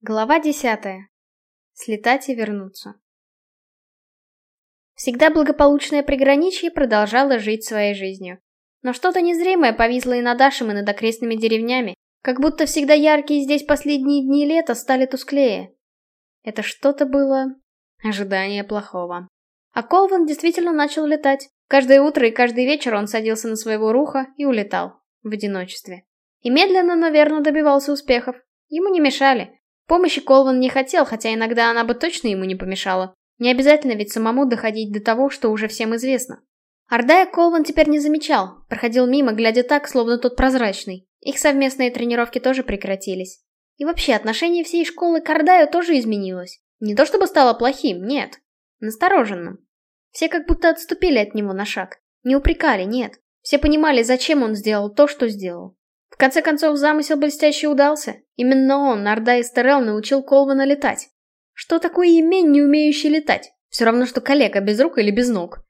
Глава десятая. Слетать и вернуться. Всегда благополучное приграничье продолжало жить своей жизнью. Но что-то незримое повисло и над Ашем, и над окрестными деревнями, как будто всегда яркие здесь последние дни лета стали тусклее. Это что-то было... ожидание плохого. А Колван действительно начал летать. Каждое утро и каждый вечер он садился на своего руха и улетал. В одиночестве. И медленно, но верно добивался успехов. Ему не мешали. Помощи Колван не хотел, хотя иногда она бы точно ему не помешала. Не обязательно ведь самому доходить до того, что уже всем известно. Ордая Колван теперь не замечал, проходил мимо, глядя так, словно тот прозрачный. Их совместные тренировки тоже прекратились. И вообще, отношение всей школы к Ордаю тоже изменилось. Не то чтобы стало плохим, нет. Настороженным. Все как будто отступили от него на шаг. Не упрекали, нет. Все понимали, зачем он сделал то, что сделал. В конце концов, замысел блестяще удался. Именно он, Нарда Стерел, научил Колвана летать. Что такое имень, не умеющий летать? Все равно, что коллега без рук или без ног.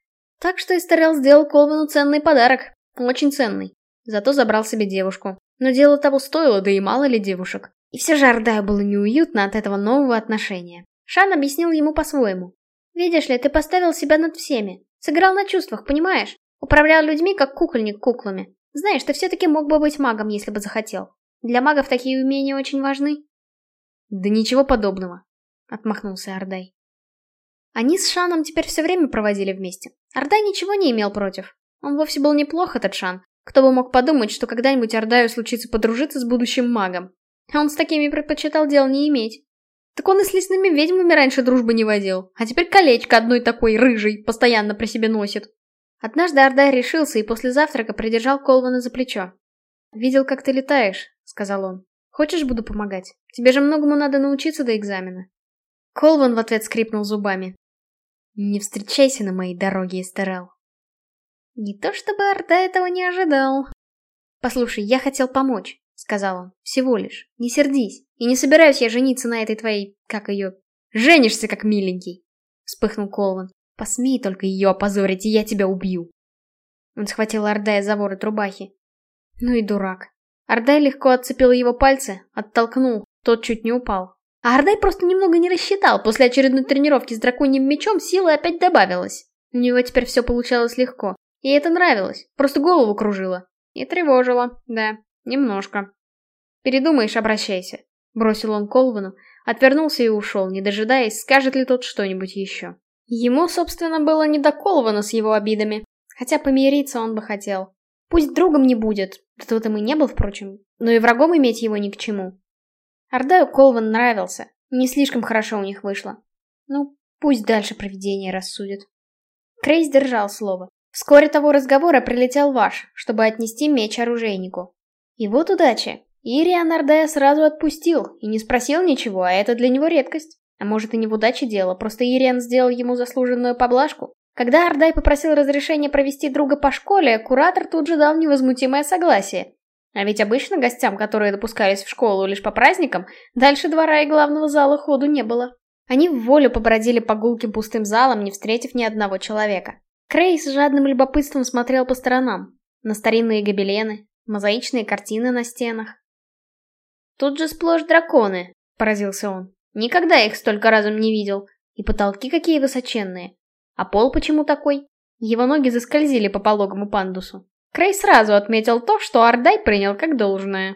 Так что Эстерел сделал Колвану ценный подарок. Очень ценный. Зато забрал себе девушку. Но дело того стоило, да и мало ли девушек. И все же Ардаю было неуютно от этого нового отношения. Шан объяснил ему по-своему. «Видишь ли, ты поставил себя над всеми. Сыграл на чувствах, понимаешь? Управлял людьми, как кукольник куклами. Знаешь, ты все-таки мог бы быть магом, если бы захотел. Для магов такие умения очень важны. Да ничего подобного, отмахнулся Ардай. Они с Шаном теперь все время проводили вместе. Ардай ничего не имел против. Он вовсе был неплох, этот Шан. Кто бы мог подумать, что когда-нибудь Ардаю случится подружиться с будущим магом. А он с такими предпочитал дел не иметь. Так он и с лесными ведьмами раньше дружбы не водил. А теперь колечко одной такой рыжей постоянно при себе носит. Однажды Ардай решился и после завтрака придержал Колвана за плечо. «Видел, как ты летаешь», — сказал он. «Хочешь, буду помогать? Тебе же многому надо научиться до экзамена». Колван в ответ скрипнул зубами. «Не встречайся на моей дороге, Эстерел». Не то чтобы Ардай этого не ожидал. «Послушай, я хотел помочь», — сказал он. «Всего лишь. Не сердись. И не собираюсь я жениться на этой твоей... как ее... Женишься, как миленький!» — вспыхнул Колван. Посмей только ее опозорить, и я тебя убью. Он схватил Ардая за ворот рубахи. Ну и дурак. Ардай легко отцепил его пальцы, оттолкнул, тот чуть не упал. А Ардай просто немного не рассчитал, после очередной тренировки с драконьим мечом силы опять добавилось. У него теперь все получалось легко. И это нравилось, просто голову кружило. И тревожило, да, немножко. Передумаешь, обращайся. Бросил он Колвану, отвернулся и ушел, не дожидаясь, скажет ли тот что-нибудь еще. Ему, собственно, было не до с его обидами. Хотя помириться он бы хотел. Пусть другом не будет, да тут им и не был, впрочем, но и врагом иметь его ни к чему. Ордаю Колван нравился, не слишком хорошо у них вышло. Ну, пусть дальше проведение рассудит. Крейс держал слово. Вскоре того разговора прилетел Ваш, чтобы отнести меч оружейнику. И вот удача. Ириан Ордая сразу отпустил и не спросил ничего, а это для него редкость. А может и не в удаче дело, просто Ириан сделал ему заслуженную поблажку. Когда Ардай попросил разрешения провести друга по школе, куратор тут же дал невозмутимое согласие. А ведь обычно гостям, которые допускались в школу лишь по праздникам, дальше двора и главного зала ходу не было. Они в волю побродили по гулким пустым залам, не встретив ни одного человека. Крей с жадным любопытством смотрел по сторонам. На старинные гобелены, мозаичные картины на стенах. «Тут же сплошь драконы», — поразился он. Никогда их столько разом не видел. И потолки какие высоченные. А пол почему такой? Его ноги заскользили по пологому пандусу. Крей сразу отметил то, что Ардай принял как должное.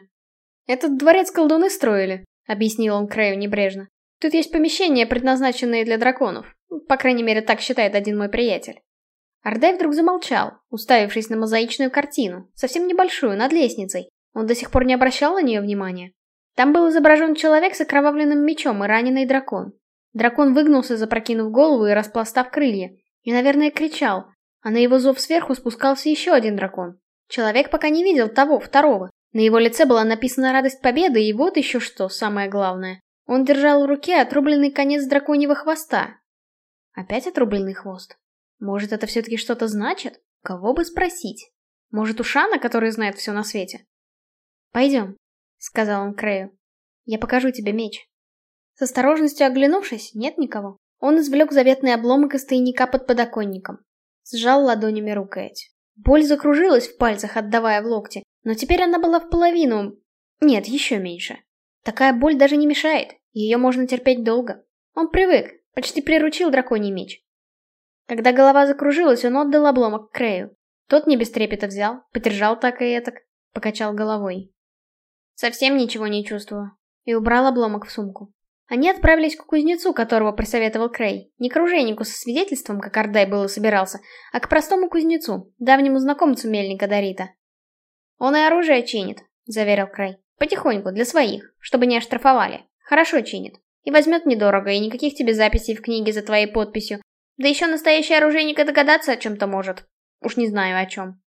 «Этот дворец колдуны строили», — объяснил он Крею небрежно. «Тут есть помещения, предназначенные для драконов. По крайней мере, так считает один мой приятель». Ардай вдруг замолчал, уставившись на мозаичную картину, совсем небольшую, над лестницей. Он до сих пор не обращал на нее внимания. Там был изображен человек с окровавленным мечом и раненый дракон. Дракон выгнулся, запрокинув голову и распластав крылья. И, наверное, кричал. А на его зов сверху спускался еще один дракон. Человек пока не видел того, второго. На его лице была написана радость победы, и вот еще что, самое главное. Он держал в руке отрубленный конец драконьего хвоста. Опять отрубленный хвост? Может, это все-таки что-то значит? Кого бы спросить? Может, у Шана, который знает все на свете? Пойдем, сказал он Крею. «Я покажу тебе меч». С осторожностью оглянувшись, нет никого. Он извлек заветный обломок из тайника под подоконником. Сжал ладонями рукоять. Боль закружилась в пальцах, отдавая в локте, но теперь она была в половину... Нет, еще меньше. Такая боль даже не мешает. Ее можно терпеть долго. Он привык, почти приручил драконий меч. Когда голова закружилась, он отдал обломок Крею. Тот не без трепета взял, подержал так и этак, покачал головой. Совсем ничего не чувствую. И убрал обломок в сумку. Они отправились к кузнецу, которого присоветовал Крей. Не к оружейнику со свидетельством, как Ардай было собирался, а к простому кузнецу, давнему знакомцу мельника Дарита. «Он и оружие чинит», — заверил Крей. «Потихоньку, для своих, чтобы не оштрафовали. Хорошо чинит. И возьмет недорого, и никаких тебе записей в книге за твоей подписью. Да еще настоящий оружейник и догадаться о чем-то может. Уж не знаю о чем».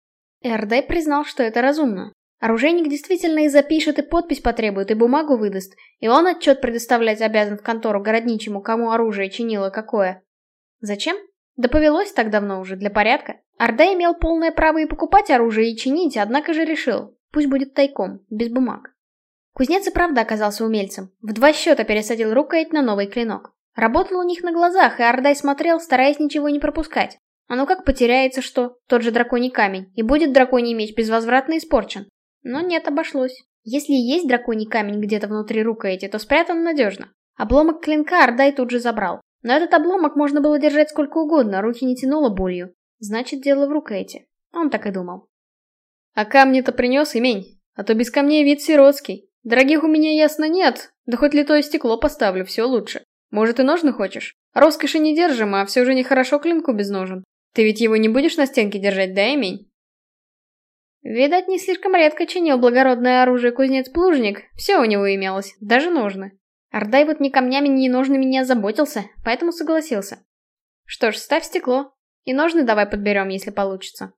Эрдей признал, что это разумно. Оружейник действительно и запишет, и подпись потребует, и бумагу выдаст, и он отчет предоставлять обязан в контору городничему, кому оружие чинило какое. Зачем? Да повелось так давно уже, для порядка. Орда имел полное право и покупать оружие, и чинить, однако же решил, пусть будет тайком, без бумаг. Кузнец и правда оказался умельцем. В два счета пересадил рукоять на новый клинок. Работал у них на глазах, и Ордай смотрел, стараясь ничего не пропускать. А ну как потеряется что, тот же драконий камень, и будет драконий меч безвозвратно испорчен. Но нет, обошлось. Если есть драконий камень где-то внутри рукояти, то спрятан надежно. Обломок клинка Ардай тут же забрал. Но этот обломок можно было держать сколько угодно, руки не тянуло болью. Значит, дело в рукояти. Он так и думал. А камни-то принес, имень. А то без камней вид сиротский. Дорогих у меня ясно нет. Да хоть литое стекло поставлю, все лучше. Может и ножны хочешь? Роскоши не держим, а все же нехорошо клинку без ножен. Ты ведь его не будешь на стенке держать, да, имень? Видать, не слишком редко чинил благородное оружие кузнец-плужник, все у него имелось, даже ножны. Ардай вот ни камнями, ни ножными не озаботился, поэтому согласился. Что ж, ставь стекло, и ножны давай подберем, если получится.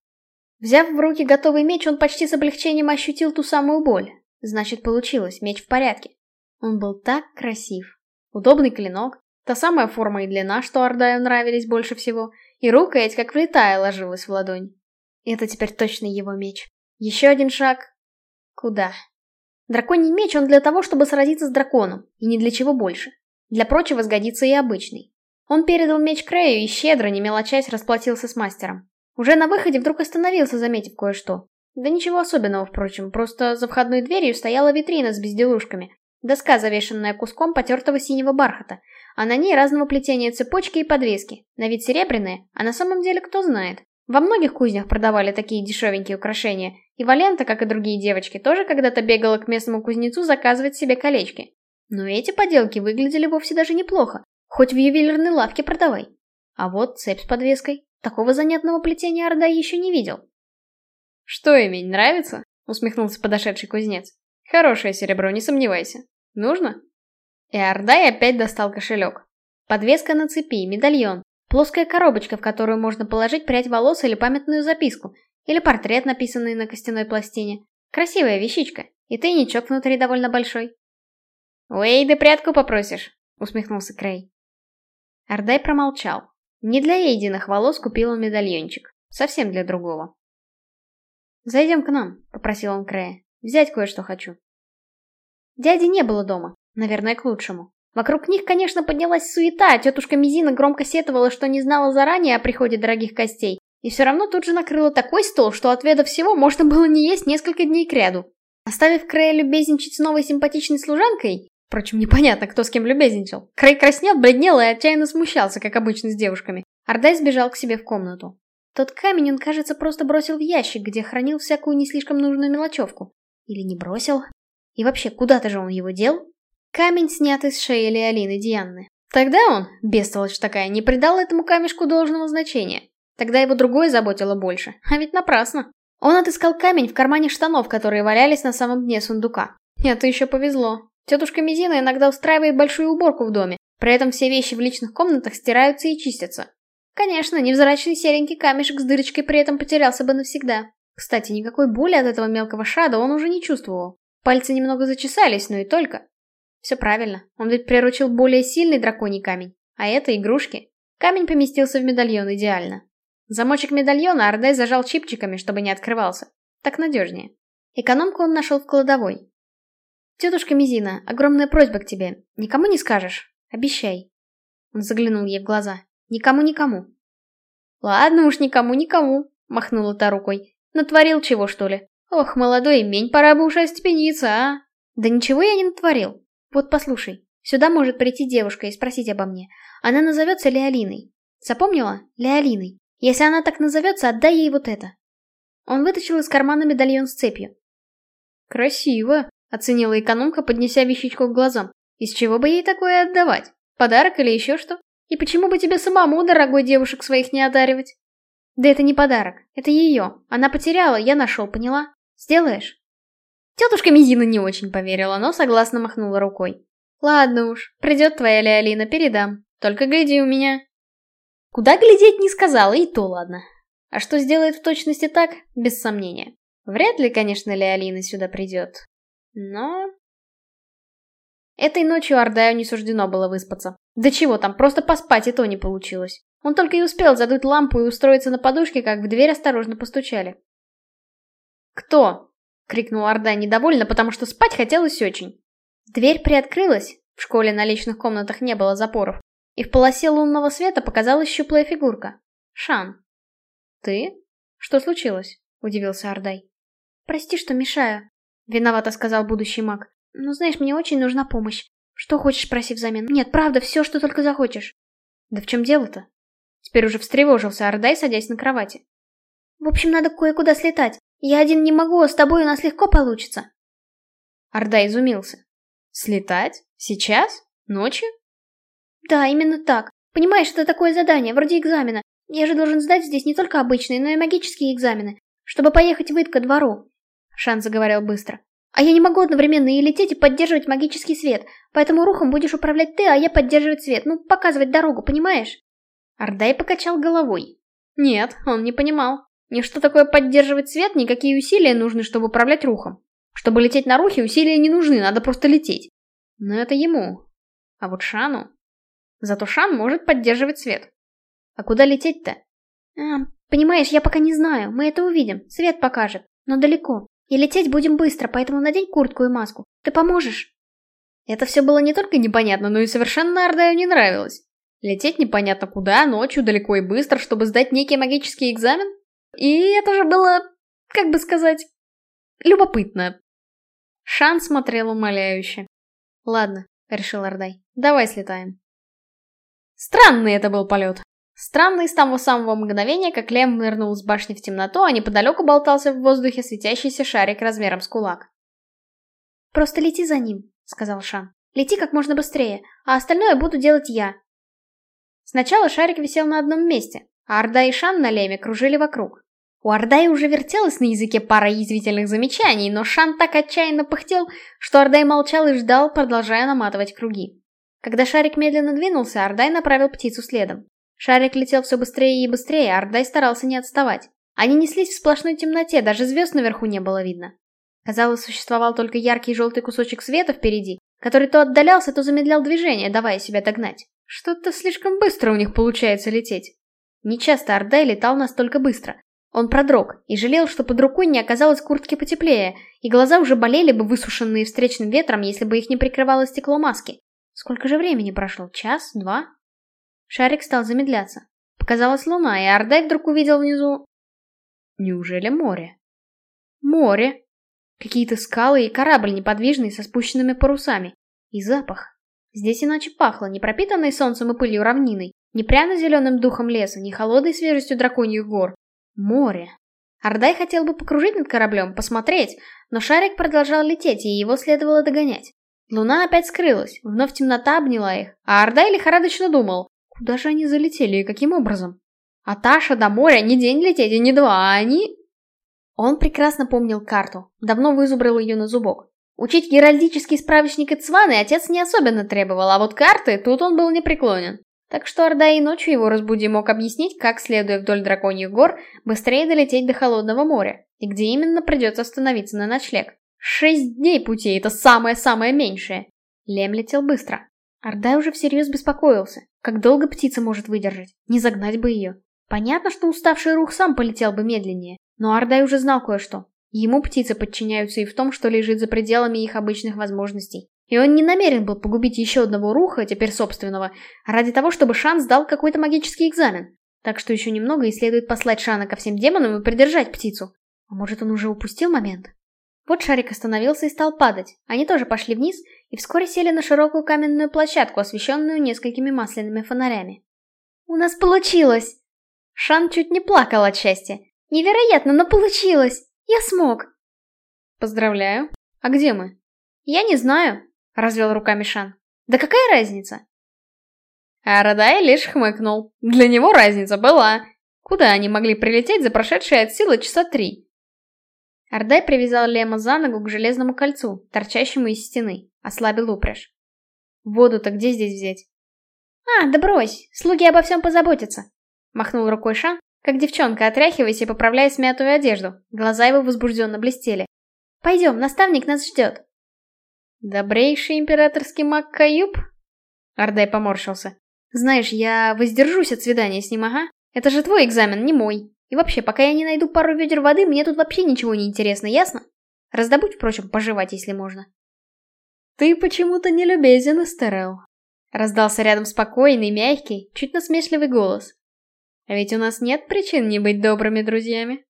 Взяв в руки готовый меч, он почти с облегчением ощутил ту самую боль. Значит, получилось, меч в порядке. Он был так красив. Удобный клинок, та самая форма и длина, что Ардаю нравились больше всего, и рукоять, как влетая, ложилась в ладонь. Это теперь точно его меч. Еще один шаг. Куда? Драконий меч он для того, чтобы сразиться с драконом, и ни для чего больше. Для прочего сгодится и обычный. Он передал меч Крею и щедро, не мелочась, расплатился с мастером. Уже на выходе вдруг остановился, заметив кое-что. Да ничего особенного, впрочем, просто за входной дверью стояла витрина с безделушками. Доска, завешенная куском потертого синего бархата, а на ней разного плетения цепочки и подвески, на вид серебряные, а на самом деле кто знает. Во многих кузнях продавали такие дешевенькие украшения, и Валента, как и другие девочки, тоже когда-то бегала к местному кузнецу заказывать себе колечки. Но эти поделки выглядели вовсе даже неплохо, хоть в ювелирной лавке продавай. А вот цепь с подвеской. Такого занятного плетения Орда еще не видел. «Что, имень, нравится?» — усмехнулся подошедший кузнец. «Хорошее серебро, не сомневайся. Нужно?» И Ордай опять достал кошелек. Подвеска на цепи, медальон, Плоская коробочка, в которую можно положить прядь волос или памятную записку, или портрет, написанный на костяной пластине. Красивая вещичка, и тайничок внутри довольно большой. «Уэйда прятку попросишь?» — усмехнулся Крей. Ардай промолчал. Не для Эйдиных волос купил он медальончик. Совсем для другого. «Зайдем к нам», — попросил он Крея. «Взять кое-что хочу». Дяди не было дома. Наверное, к лучшему. Вокруг них, конечно, поднялась суета, а тетушка Мизина громко сетовала, что не знала заранее о приходе дорогих костей, и все равно тут же накрыла такой стол, что отведав всего, можно было не есть несколько дней кряду. Оставив Крея любезничать с новой симпатичной служанкой, впрочем, непонятно, кто с кем любезничал, Крей краснел, бледнел и отчаянно смущался, как обычно с девушками. Ардай сбежал к себе в комнату. Тот камень он, кажется, просто бросил в ящик, где хранил всякую не слишком нужную мелочевку. Или не бросил? И вообще, куда-то же он его дел? Камень, снятый с шеи Леолины Дианны. Тогда он, бестолочь такая, не придал этому камешку должного значения. Тогда его другое заботило больше, а ведь напрасно. Он отыскал камень в кармане штанов, которые валялись на самом дне сундука. Это еще повезло. Тетушка Мизина иногда устраивает большую уборку в доме, при этом все вещи в личных комнатах стираются и чистятся. Конечно, невзрачный серенький камешек с дырочкой при этом потерялся бы навсегда. Кстати, никакой боли от этого мелкого шада он уже не чувствовал. Пальцы немного зачесались, но и только. Все правильно, он ведь приручил более сильный драконий камень, а это игрушки. Камень поместился в медальон идеально. Замочек медальона Ардей зажал чипчиками, чтобы не открывался. Так надежнее. Экономку он нашел в кладовой. «Тетушка Мизина, огромная просьба к тебе. Никому не скажешь? Обещай». Он заглянул ей в глаза. «Никому-никому». «Ладно уж, никому-никому», — махнула та рукой. «Натворил чего, что ли? Ох, молодой имень, пора бы уж остепениться, а?» «Да ничего я не натворил. Вот послушай, Сюда может прийти девушка и спросить обо мне. Она назовется Леолиной. Запомнила? Леолиной. Если она так назовется, отдай ей вот это. Он вытащил из кармана медальон с цепью. Красиво, оценила экономка, поднеся вещичку к глазам. Из чего бы ей такое отдавать? Подарок или еще что? И почему бы тебе самому, дорогой девушек, своих не одаривать? Да это не подарок, это ее. Она потеряла, я нашел, поняла? Сделаешь? Тетушка Мизина не очень поверила, но согласно махнула рукой. Ладно уж, придет твоя Леолина, передам. Только гляди у меня. Куда глядеть не сказала, и то ладно. А что сделает в точности так, без сомнения. Вряд ли, конечно, Леолина сюда придет. Но... Этой ночью Ардаю не суждено было выспаться. Да чего там, просто поспать и то не получилось. Он только и успел задуть лампу и устроиться на подушке, как в дверь осторожно постучали. «Кто?» — крикнул Орда недовольно, потому что спать хотелось очень. Дверь приоткрылась, в школе на личных комнатах не было запоров, и в полосе лунного света показалась щуплая фигурка. Шан. «Ты? Что случилось?» — удивился Ордай. «Прости, что мешаю», — виновато сказал будущий маг. «Но знаешь, мне очень нужна помощь. Что хочешь, проси взамен. Нет, правда, все, что только захочешь». «Да в чем дело-то?» Теперь уже встревожился Ордай, садясь на кровати. «В общем, надо кое-куда слетать. Я один не могу, а с тобой у нас легко получится». Ордай изумился. «Слетать? Сейчас? Ночью?» «Да, именно так. Понимаешь, это такое задание, вроде экзамена. Я же должен сдать здесь не только обычные, но и магические экзамены, чтобы поехать в Ид ко двору». Шан заговорил быстро. «А я не могу одновременно и лететь, и поддерживать магический свет, поэтому рухом будешь управлять ты, а я поддерживать свет, ну, показывать дорогу, понимаешь?» Ардай покачал головой. Нет, он не понимал. Ни что такое поддерживать свет, никакие усилия нужны, чтобы управлять рухом. Чтобы лететь на рухе, усилия не нужны, надо просто лететь. Но это ему. А вот Шану... Зато Шан может поддерживать свет. А куда лететь-то? А, понимаешь, я пока не знаю, мы это увидим, свет покажет, но далеко. И лететь будем быстро, поэтому надень куртку и маску. Ты поможешь? Это все было не только непонятно, но и совершенно Ардаю не нравилось. Лететь непонятно куда, ночью, далеко и быстро, чтобы сдать некий магический экзамен? И это же было, как бы сказать, любопытно. Шан смотрел умоляюще. «Ладно», — решил Ордай, — «давай слетаем». Странный это был полет. Странный с того самого мгновения, как Лем нырнул с башни в темноту, а неподалеку болтался в воздухе светящийся шарик размером с кулак. «Просто лети за ним», — сказал Шан. «Лети как можно быстрее, а остальное буду делать я. Сначала шарик висел на одном месте, а Ордай и Шан на леме кружили вокруг. У Ордай уже вертелась на языке пара язвительных замечаний, но Шан так отчаянно пыхтел, что Ордай молчал и ждал, продолжая наматывать круги. Когда шарик медленно двинулся, Ордай направил птицу следом. Шарик летел все быстрее и быстрее, а Ордай старался не отставать. Они неслись в сплошной темноте, даже звезд наверху не было видно. Казалось, существовал только яркий желтый кусочек света впереди, который то отдалялся, то замедлял движение, давая себя догнать. Что-то слишком быстро у них получается лететь. Нечасто Ордай летал настолько быстро. Он продрог и жалел, что под рукой не оказалось куртки потеплее, и глаза уже болели бы высушенные встречным ветром, если бы их не прикрывало стекло маски. Сколько же времени прошло? Час? Два? Шарик стал замедляться. Показалась луна, и Ордай вдруг увидел внизу... Неужели море? Море. Какие-то скалы и корабль неподвижный со спущенными парусами. И запах. Здесь иначе пахло, не пропитанной солнцем и пылью равниной, не пряно-зеленым духом леса, не холодной свежестью драконьих гор. Море. Ардай хотел бы покружить над кораблем, посмотреть, но шарик продолжал лететь, и его следовало догонять. Луна опять скрылась, вновь темнота обняла их, а Ардай лихорадочно думал, куда же они залетели и каким образом? А Таша до моря не день лететь и не два, а они... Он прекрасно помнил карту, давно вызубрил ее на зубок. Учить геральдический справочник Ицваны отец не особенно требовал, а вот карты тут он был непреклонен. Так что Орда и ночью его разбуди мог объяснить, как, следуя вдоль драконьих гор, быстрее долететь до Холодного моря, и где именно придется остановиться на ночлег. Шесть дней пути — это самое-самое меньшее. Лем летел быстро. Ордай уже всерьез беспокоился. Как долго птица может выдержать? Не загнать бы ее. Понятно, что уставший рух сам полетел бы медленнее, но Ордай уже знал кое-что. Ему птицы подчиняются и в том, что лежит за пределами их обычных возможностей. И он не намерен был погубить еще одного руха, теперь собственного, ради того, чтобы Шан сдал какой-то магический экзамен. Так что еще немного и следует послать Шана ко всем демонам и придержать птицу. А может, он уже упустил момент? Вот шарик остановился и стал падать. Они тоже пошли вниз и вскоре сели на широкую каменную площадку, освещенную несколькими масляными фонарями. «У нас получилось!» Шан чуть не плакал от счастья. «Невероятно, но получилось! Я смог!» «Поздравляю. А где мы?» «Я не знаю», — развел руками Шан. «Да какая разница?» Арадай лишь хмыкнул. Для него разница была. Куда они могли прилететь за прошедшие от силы часа три? Ардай привязал Лема за ногу к железному кольцу, торчащему из стены, ослабил упряжь. Воду-то где здесь взять? А, да брось, слуги обо всем позаботятся. Махнул рукой Шан, как девчонка, отряхиваясь и поправляя смятую одежду. Глаза его возбужденно блестели. Пойдем, наставник нас ждет. Добрейший императорский маг Каюб? Ардай поморщился. Знаешь, я воздержусь от свидания с ним, ага. Это же твой экзамен, не мой. И вообще, пока я не найду пару ведер воды, мне тут вообще ничего не интересно, ясно? Раздобудь, впрочем, пожевать, если можно. Ты почему-то не любезен, Эстерел. Раздался рядом спокойный, мягкий, чуть насмешливый голос. А ведь у нас нет причин не быть добрыми друзьями.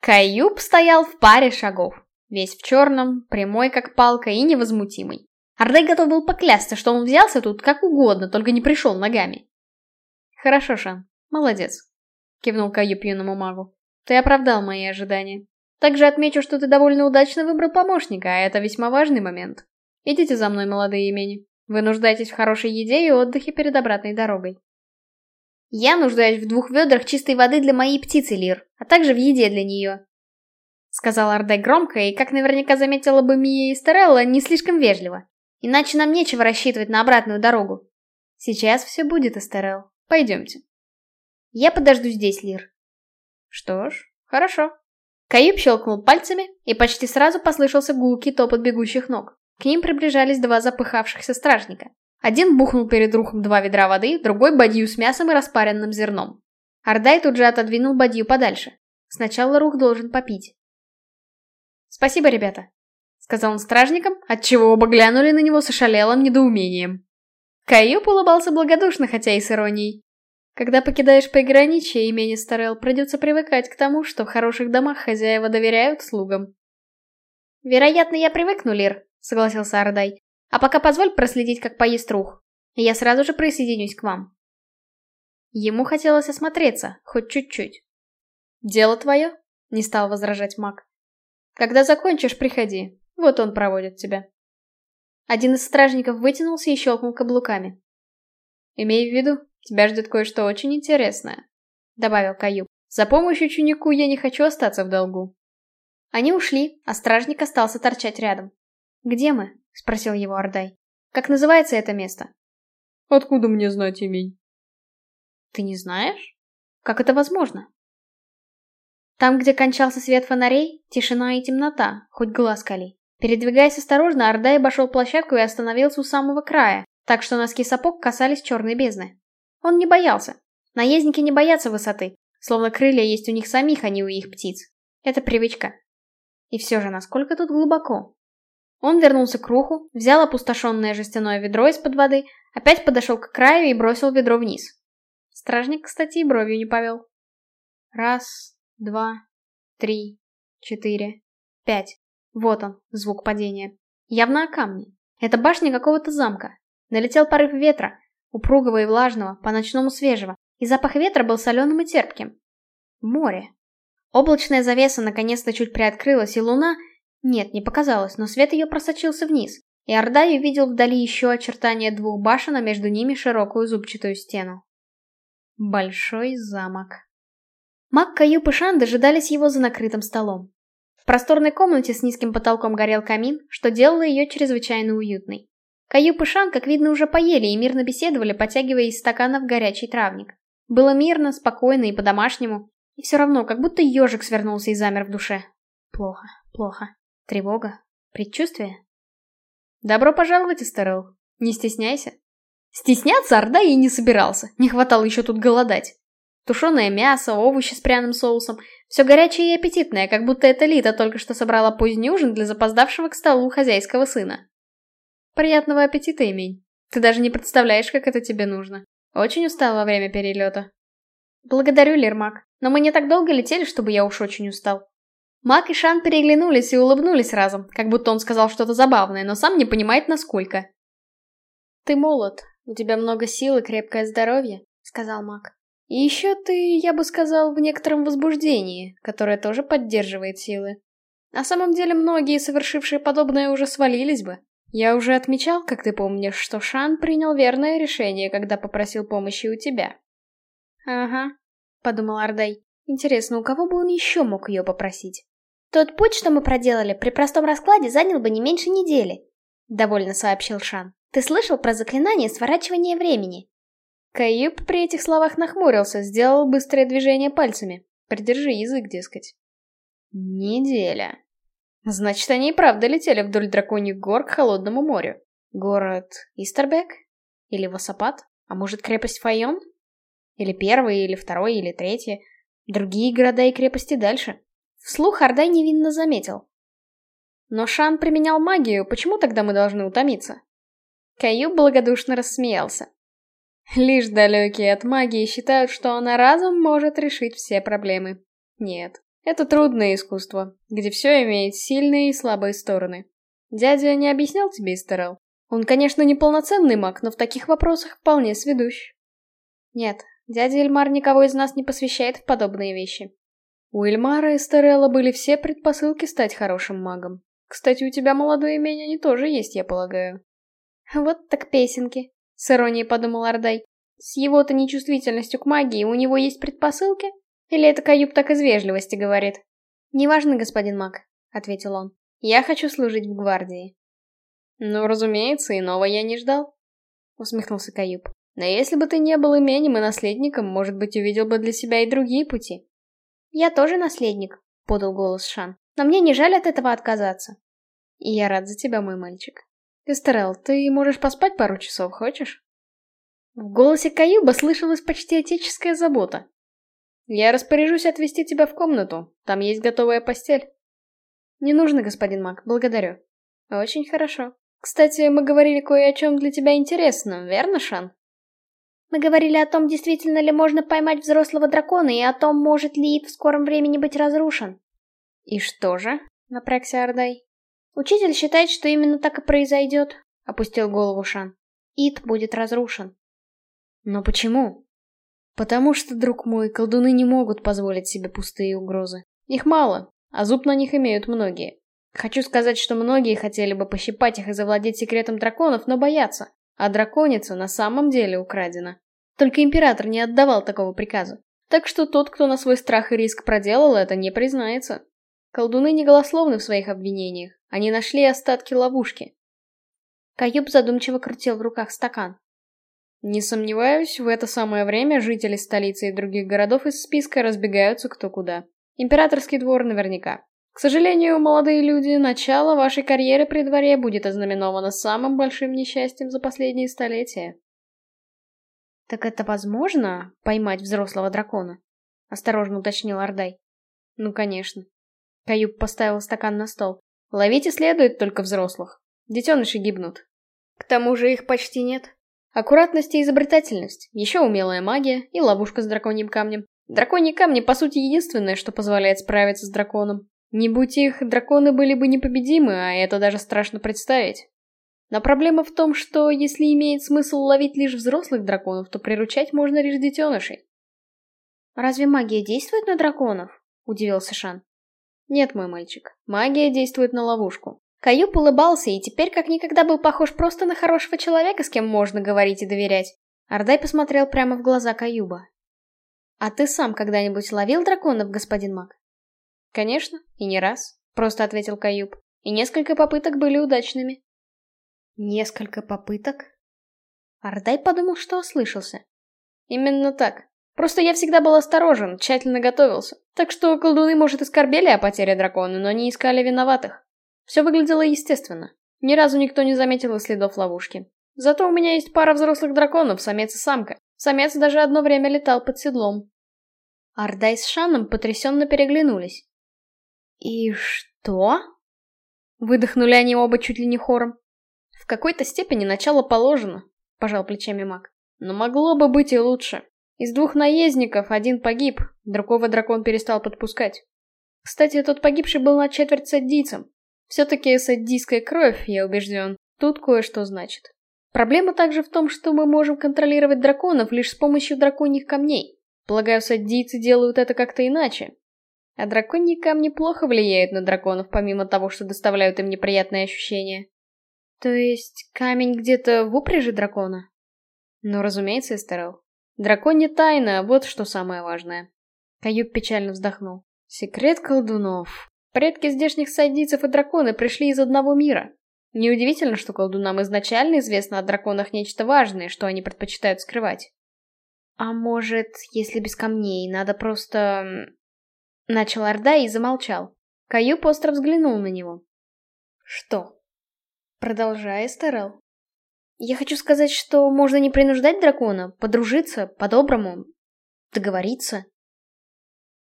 Каюб стоял в паре шагов, весь в черном, прямой как палка и невозмутимый. Ардей готов был поклясться, что он взялся тут как угодно, только не пришел ногами. «Хорошо, Шан, молодец», — кивнул Каюб юному магу. «Ты оправдал мои ожидания. Также отмечу, что ты довольно удачно выбрал помощника, а это весьма важный момент. Идите за мной, молодые имени. Вы нуждаетесь в хорошей еде и отдыхе перед обратной дорогой». «Я нуждаюсь в двух ведрах чистой воды для моей птицы, Лир, а также в еде для нее», — сказал Ардей громко и, как наверняка заметила бы Мия и Старелла, не слишком вежливо. Иначе нам нечего рассчитывать на обратную дорогу. Сейчас все будет, Эстерел. Пойдемте. Я подожду здесь, Лир. Что ж, хорошо. Каюб щелкнул пальцами, и почти сразу послышался гулкий топот бегущих ног. К ним приближались два запыхавшихся стражника. Один бухнул перед рухом два ведра воды, другой бадью с мясом и распаренным зерном. Ардай тут же отодвинул бадью подальше. Сначала рух должен попить. «Спасибо, ребята», сказал он стражникам, отчего оба глянули на него с ошалелым недоумением. Каюп улыбался благодушно, хотя и с иронией. Когда покидаешь пограничье имени Старел, придется привыкать к тому, что в хороших домах хозяева доверяют слугам. «Вероятно, я привыкну, Лир», — согласился Ардай. «А пока позволь проследить, как поест рух. Я сразу же присоединюсь к вам». Ему хотелось осмотреться, хоть чуть-чуть. «Дело твое», — не стал возражать маг. «Когда закончишь, приходи, вот он проводит тебя. Один из стражников вытянулся и щелкнул каблуками. «Имей в виду, тебя ждет кое-что очень интересное», — добавил Каюб. «За помощью ученику я не хочу остаться в долгу». Они ушли, а стражник остался торчать рядом. «Где мы?» — спросил его Ордай. «Как называется это место?» «Откуда мне знать имень?» «Ты не знаешь? Как это возможно?» Там, где кончался свет фонарей, тишина и темнота, хоть глаз кали. Передвигаясь осторожно, Ордай обошел площадку и остановился у самого края, так что носки сапог касались черной бездны. Он не боялся. Наездники не боятся высоты, словно крылья есть у них самих, а не у их птиц. Это привычка. И все же, насколько тут глубоко? Он вернулся к руху, взял опустошенное жестяное ведро из-под воды, опять подошел к краю и бросил ведро вниз. Стражник, кстати, и бровью не повел. Раз, два, три, четыре, пять. Вот он, звук падения. Явно о камне. Это башня какого-то замка. Налетел порыв ветра, упругого и влажного, по-ночному свежего, и запах ветра был соленым и терпким. Море. Облачная завеса наконец-то чуть приоткрылась, и луна... Нет, не показалось, но свет ее просочился вниз, и Ордай увидел вдали еще очертания двух башен, а между ними широкую зубчатую стену. Большой замок. Мак, Каюп и Шан дожидались его за накрытым столом просторной комнате с низким потолком горел камин, что делало ее чрезвычайно уютной. Каюп и Шан, как видно, уже поели и мирно беседовали, потягивая из стаканов горячий травник. Было мирно, спокойно и по-домашнему. И все равно, как будто ежик свернулся и замер в душе. Плохо, плохо. Тревога. Предчувствие? Добро пожаловать, Эстерел. Не стесняйся. Стесняться Орда и не собирался. Не хватало еще тут голодать. Тушеное мясо, овощи с пряным соусом. Все горячее и аппетитное, как будто это Лита только что собрала поздний ужин для запоздавшего к столу хозяйского сына. Приятного аппетита, имень. Ты даже не представляешь, как это тебе нужно. Очень устал во время перелета. Благодарю, Лермак. Но мы не так долго летели, чтобы я уж очень устал. Мак и Шан переглянулись и улыбнулись разом, как будто он сказал что-то забавное, но сам не понимает, насколько. «Ты молод, у тебя много сил и крепкое здоровье», — сказал Мак. «И еще ты, я бы сказал, в некотором возбуждении, которое тоже поддерживает силы. На самом деле многие, совершившие подобное, уже свалились бы. Я уже отмечал, как ты помнишь, что Шан принял верное решение, когда попросил помощи у тебя». «Ага», — подумал Ардай. «Интересно, у кого бы он еще мог ее попросить?» «Тот путь, что мы проделали, при простом раскладе занял бы не меньше недели», — довольно сообщил Шан. «Ты слышал про заклинание сворачивания времени?» Каюб при этих словах нахмурился, сделал быстрое движение пальцами. Придержи язык, дескать. Неделя. Значит, они и правда летели вдоль драконьих гор к холодному морю. Город Истербек? Или Васапат? А может, крепость Файон? Или первый, или второй, или третий? Другие города и крепости дальше. Вслух Ордай невинно заметил. Но Шан применял магию, почему тогда мы должны утомиться? Каю благодушно рассмеялся. Лишь далекие от магии считают, что она разом может решить все проблемы. Нет, это трудное искусство, где все имеет сильные и слабые стороны. Дядя не объяснял тебе, Истерел? Он, конечно, не полноценный маг, но в таких вопросах вполне сведущ. Нет, дядя Эльмар никого из нас не посвящает в подобные вещи. У Эльмара и Стерелла были все предпосылки стать хорошим магом. Кстати, у тебя молодое имение не тоже есть, я полагаю. Вот так песенки, с иронией подумал Ардай. С его-то нечувствительностью к магии у него есть предпосылки? Или это Каюб так из вежливости говорит? Неважно, господин маг, ответил он. Я хочу служить в гвардии. Ну, разумеется, иного я не ждал. Усмехнулся Каюб. Но если бы ты не был именем и наследником, может быть, увидел бы для себя и другие пути. «Я тоже наследник», — подал голос Шан. «Но мне не жаль от этого отказаться». «И я рад за тебя, мой мальчик. Эстерел, ты можешь поспать пару часов, хочешь?» В голосе Каюба слышалась почти отеческая забота. «Я распоряжусь отвезти тебя в комнату. Там есть готовая постель». «Не нужно, господин Мак, благодарю». «Очень хорошо. Кстати, мы говорили кое о чем для тебя интересном, верно, Шан?» Мы говорили о том, действительно ли можно поймать взрослого дракона, и о том, может ли Ид в скором времени быть разрушен. И что же? Напрягся Ардай. Учитель считает, что именно так и произойдет, опустил голову Шан. Ид будет разрушен. Но почему? Потому что, друг мой, колдуны не могут позволить себе пустые угрозы. Их мало, а зуб на них имеют многие. Хочу сказать, что многие хотели бы пощипать их и завладеть секретом драконов, но боятся. А драконица на самом деле украдена. Только император не отдавал такого приказа. Так что тот, кто на свой страх и риск проделал это, не признается. Колдуны не голословны в своих обвинениях. Они нашли остатки ловушки. Каюб задумчиво крутил в руках стакан. Не сомневаюсь, в это самое время жители столицы и других городов из списка разбегаются кто куда. Императорский двор наверняка. К сожалению, молодые люди, начало вашей карьеры при дворе будет ознаменовано самым большим несчастьем за последние столетия. Так это возможно, поймать взрослого дракона? Осторожно уточнил Ардай. Ну, конечно. Каюб поставил стакан на стол. Ловить и следует только взрослых. Детеныши гибнут. К тому же их почти нет. Аккуратность и изобретательность, еще умелая магия и ловушка с драконьим камнем. Драконьи камни, по сути, единственное, что позволяет справиться с драконом. Не будь их, драконы были бы непобедимы, а это даже страшно представить. Но проблема в том, что если имеет смысл ловить лишь взрослых драконов, то приручать можно лишь детенышей. «Разве магия действует на драконов?» — удивился Шан. «Нет, мой мальчик, магия действует на ловушку». Каюп улыбался и теперь как никогда был похож просто на хорошего человека, с кем можно говорить и доверять. Ардай посмотрел прямо в глаза Каюба. «А ты сам когда-нибудь ловил драконов, господин маг?» «Конечно, и не раз», — просто ответил Каюб. «И несколько попыток были удачными». «Несколько попыток?» Ардай подумал, что ослышался. «Именно так. Просто я всегда был осторожен, тщательно готовился. Так что колдуны, может, и скорбели о потере дракона, но не искали виноватых. Все выглядело естественно. Ни разу никто не заметил следов ловушки. Зато у меня есть пара взрослых драконов, самец и самка. Самец даже одно время летал под седлом. Ардай с Шаном потрясенно переглянулись. «И что?» Выдохнули они оба чуть ли не хором. «В какой-то степени начало положено», — пожал плечами маг. «Но могло бы быть и лучше. Из двух наездников один погиб, другого дракон перестал подпускать. Кстати, тот погибший был на четверть саддийцем. Все-таки саддийская кровь, я убежден, тут кое-что значит. Проблема также в том, что мы можем контролировать драконов лишь с помощью драконьих камней. Полагаю, саддийцы делают это как-то иначе. А драконьи камни плохо влияют на драконов, помимо того, что доставляют им неприятные ощущения. То есть камень где-то в упряжи дракона? Ну, разумеется, Эстерел. Драконья тайна, вот что самое важное. Каюб печально вздохнул. Секрет колдунов. Предки здешних садийцев и драконы пришли из одного мира. Неудивительно, что колдунам изначально известно о драконах нечто важное, что они предпочитают скрывать. А может, если без камней, надо просто... Начал Орда и замолчал. Каюб остро взглянул на него. Что? Продолжай, Эстерел. Я хочу сказать, что можно не принуждать дракона, подружиться, по-доброму, договориться.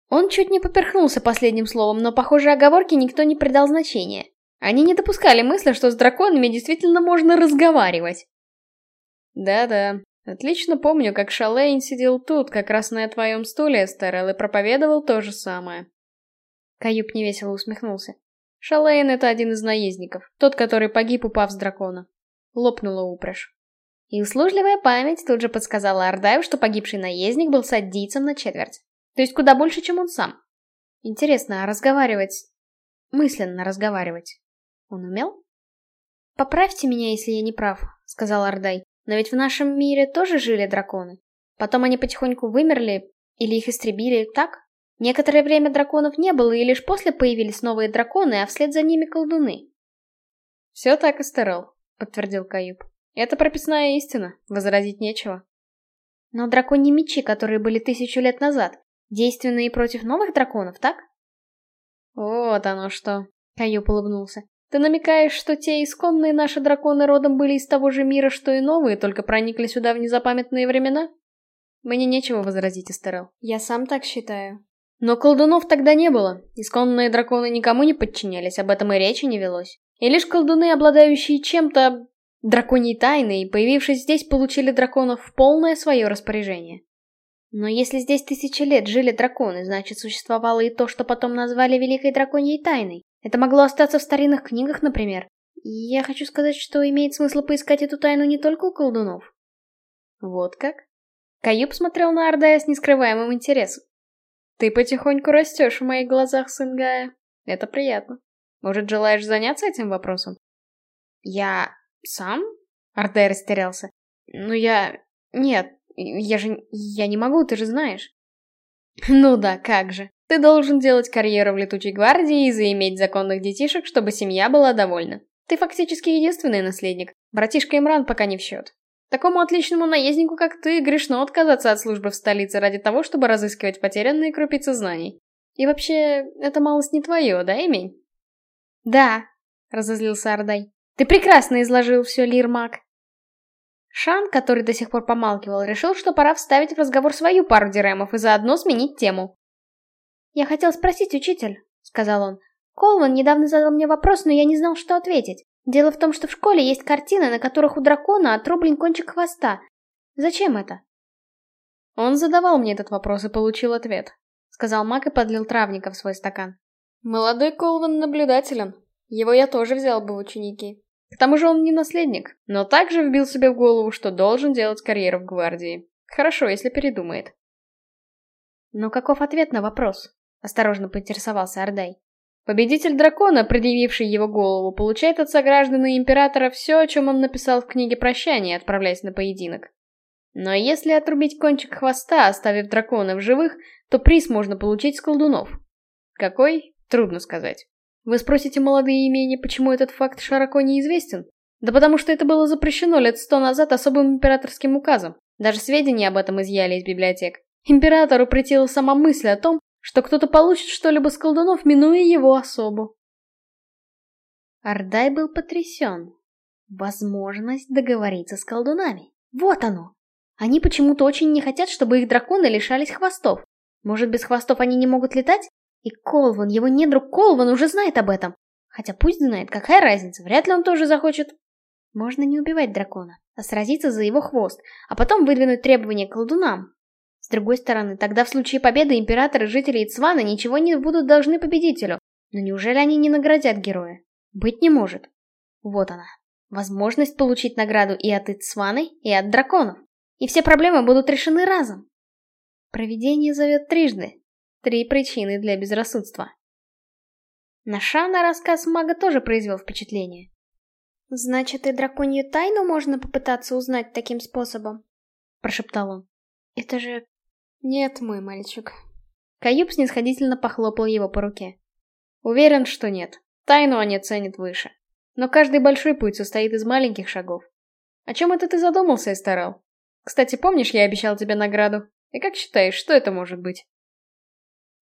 Он чуть не поперхнулся последним словом, но, похоже, оговорки никто не придал значения. Они не допускали мысли, что с драконами действительно можно разговаривать. Да-да, отлично помню, как Шалейн сидел тут, как раз на твоем стуле, Эстерел, и проповедовал то же самое. Каюб невесело усмехнулся. Шалейн — это один из наездников, тот, который погиб, упав с дракона. Лопнула упряжь. И услужливая память тут же подсказала Ардаю, что погибший наездник был саддийцем на четверть. То есть куда больше, чем он сам. Интересно, а разговаривать... Мысленно разговаривать... Он умел? «Поправьте меня, если я не прав», — сказал Ардай. «Но ведь в нашем мире тоже жили драконы. Потом они потихоньку вымерли, или их истребили, так? Некоторое время драконов не было, и лишь после появились новые драконы, а вслед за ними колдуны». «Все так, Эстерел», — подтвердил Каюб. «Это прописная истина, возразить нечего». «Но драконьи мечи, которые были тысячу лет назад, действенные против новых драконов, так?» «Вот оно что», — Каюб улыбнулся. Ты намекаешь, что те исконные наши драконы родом были из того же мира, что и новые, только проникли сюда в незапамятные времена? Мне нечего возразить, Эстерел. Я сам так считаю. Но колдунов тогда не было. Исконные драконы никому не подчинялись, об этом и речи не велось. И лишь колдуны, обладающие чем-то драконьей тайной, появившись здесь, получили драконов в полное свое распоряжение. Но если здесь тысячи лет жили драконы, значит существовало и то, что потом назвали Великой Драконьей Тайной. Это могло остаться в старинных книгах, например. я хочу сказать, что имеет смысл поискать эту тайну не только у колдунов. Вот как? Каюб смотрел на Ардая с нескрываемым интересом. Ты потихоньку растешь в моих глазах, сын Гая. Это приятно. Может, желаешь заняться этим вопросом? Я... сам? Ардай растерялся. Ну я... Нет, я же... я не могу, ты же знаешь. Ну да, как же. Ты должен делать карьеру в летучей гвардии и заиметь законных детишек, чтобы семья была довольна. Ты фактически единственный наследник. Братишка Имран пока не в счет. Такому отличному наезднику, как ты, грешно отказаться от службы в столице ради того, чтобы разыскивать потерянные крупицы знаний. И вообще, это малость не твое, да, имень? Да, разозлился Ардай. Ты прекрасно изложил все, Лирмак. Шан, который до сих пор помалкивал, решил, что пора вставить в разговор свою пару диремов и заодно сменить тему. «Я хотел спросить, учитель», — сказал он. «Колман недавно задал мне вопрос, но я не знал, что ответить. Дело в том, что в школе есть картины, на которых у дракона отрублен кончик хвоста. Зачем это?» «Он задавал мне этот вопрос и получил ответ», — сказал Мак и подлил травника в свой стакан. «Молодой Колван наблюдателен. Его я тоже взял бы в ученики. К тому же он не наследник, но также вбил себе в голову, что должен делать карьеру в гвардии. Хорошо, если передумает». «Но каков ответ на вопрос?» — осторожно поинтересовался Ордай. Победитель дракона, предъявивший его голову, получает от сограждан и императора все, о чем он написал в книге прощания, отправляясь на поединок. Но если отрубить кончик хвоста, оставив дракона в живых, то приз можно получить с колдунов. Какой? Трудно сказать. Вы спросите, молодые имени, почему этот факт широко неизвестен? Да потому что это было запрещено лет сто назад особым императорским указом. Даже сведения об этом изъяли из библиотек. Императору претила сама мысль о том, что кто-то получит что-либо с колдунов, минуя его особу. Ардай был потрясен. Возможность договориться с колдунами. Вот оно! Они почему-то очень не хотят, чтобы их драконы лишались хвостов. Может, без хвостов они не могут летать? И Колван, его недруг Колван, уже знает об этом. Хотя пусть знает, какая разница, вряд ли он тоже захочет. Можно не убивать дракона, а сразиться за его хвост, а потом выдвинуть требования колдунам. другой стороны, тогда в случае победы императоры жители Ицвана ничего не будут должны победителю. Но неужели они не наградят героя? Быть не может. Вот она. Возможность получить награду и от Ицваны, и от драконов. И все проблемы будут решены разом. Провидение зовет трижды. Три причины для безрассудства. На Шана рассказ мага тоже произвел впечатление. «Значит, и драконью тайну можно попытаться узнать таким способом?» Прошептал он. «Это же «Нет, мой мальчик». Каюб снисходительно похлопал его по руке. «Уверен, что нет. Тайну они ценят выше. Но каждый большой путь состоит из маленьких шагов. О чем это ты задумался, Эстерел? Кстати, помнишь, я обещал тебе награду? И как считаешь, что это может быть?»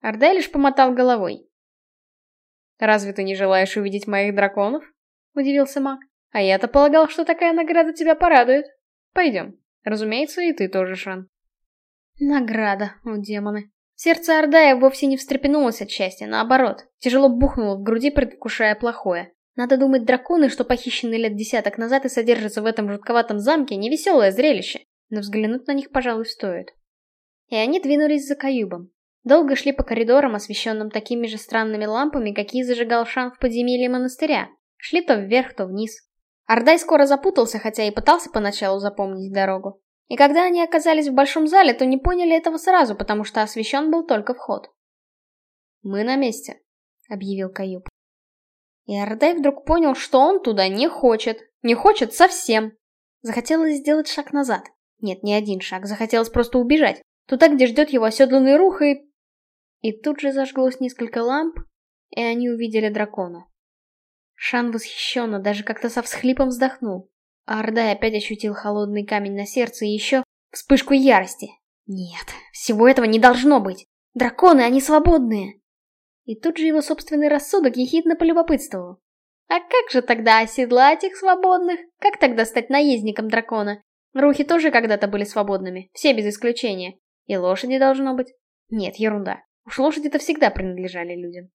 Ардай лишь помотал головой. «Разве ты не желаешь увидеть моих драконов?» — удивился маг. «А я-то полагал, что такая награда тебя порадует. Пойдем. Разумеется, и ты тоже, Шан». Награда, о демоны. Сердце Ордая вовсе не встрепенулось от счастья, наоборот, тяжело бухнуло в груди, предвкушая плохое. Надо думать, драконы, что похищены лет десяток назад и содержатся в этом жутковатом замке, невеселое зрелище, но взглянуть на них, пожалуй, стоит. И они двинулись за Каюбом. Долго шли по коридорам, освещенным такими же странными лампами, какие зажигал Шан в подземелье монастыря. Шли то вверх, то вниз. Ардай скоро запутался, хотя и пытался поначалу запомнить дорогу. И когда они оказались в большом зале, то не поняли этого сразу, потому что освещен был только вход. «Мы на месте», — объявил Каюб. И Ардай вдруг понял, что он туда не хочет. Не хочет совсем. Захотелось сделать шаг назад. Нет, не один шаг, захотелось просто убежать. Туда, где ждет его оседланный рух, и... И тут же зажглось несколько ламп, и они увидели дракона. Шан восхищенно, даже как-то со всхлипом вздохнул. А Ардай опять ощутил холодный камень на сердце и еще вспышку ярости. Нет, всего этого не должно быть. Драконы, они свободные. И тут же его собственный рассудок ехидно полюбопытствовал. А как же тогда оседлать их свободных? Как тогда стать наездником дракона? Рухи тоже когда-то были свободными, все без исключения. И лошади должно быть. Нет, ерунда. Уж лошади-то всегда принадлежали людям.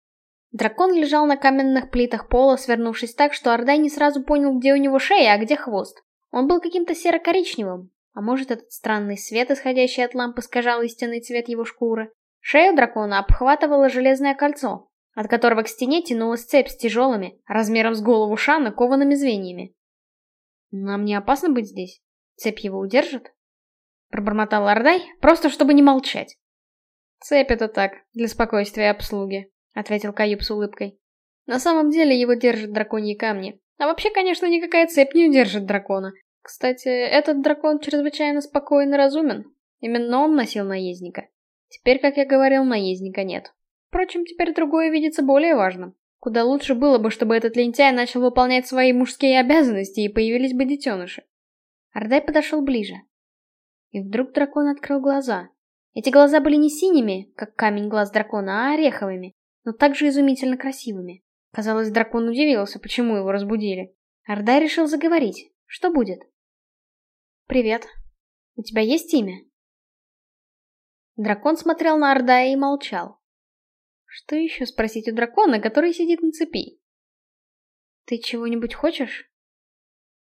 Дракон лежал на каменных плитах пола, свернувшись так, что Ордай не сразу понял, где у него шея, а где хвост. Он был каким-то серо-коричневым. А может, этот странный свет, исходящий от лампы, искажал истинный цвет его шкуры. Шею дракона обхватывало железное кольцо, от которого к стене тянулась цепь с тяжелыми, размером с голову Шана, коваными звеньями. «Нам не опасно быть здесь? Цепь его удержит?» Пробормотал Ордай, просто чтобы не молчать. «Цепь это так, для спокойствия обслуги», — ответил Каюб с улыбкой. «На самом деле его держат драконьи камни. А вообще, конечно, никакая цепь не удержит дракона. Кстати, этот дракон чрезвычайно спокоен и разумен. Именно он носил наездника. Теперь, как я говорил, наездника нет. Впрочем, теперь другое видится более важным. Куда лучше было бы, чтобы этот лентяй начал выполнять свои мужские обязанности и появились бы детеныши. Ардай подошел ближе. И вдруг дракон открыл глаза. Эти глаза были не синими, как камень глаз дракона, а ореховыми но также изумительно красивыми. Казалось, дракон удивился, почему его разбудили. Ардай решил заговорить. Что будет? «Привет. У тебя есть имя?» Дракон смотрел на Ардая и молчал. Что еще спросить у дракона, который сидит на цепи? «Ты чего-нибудь хочешь?»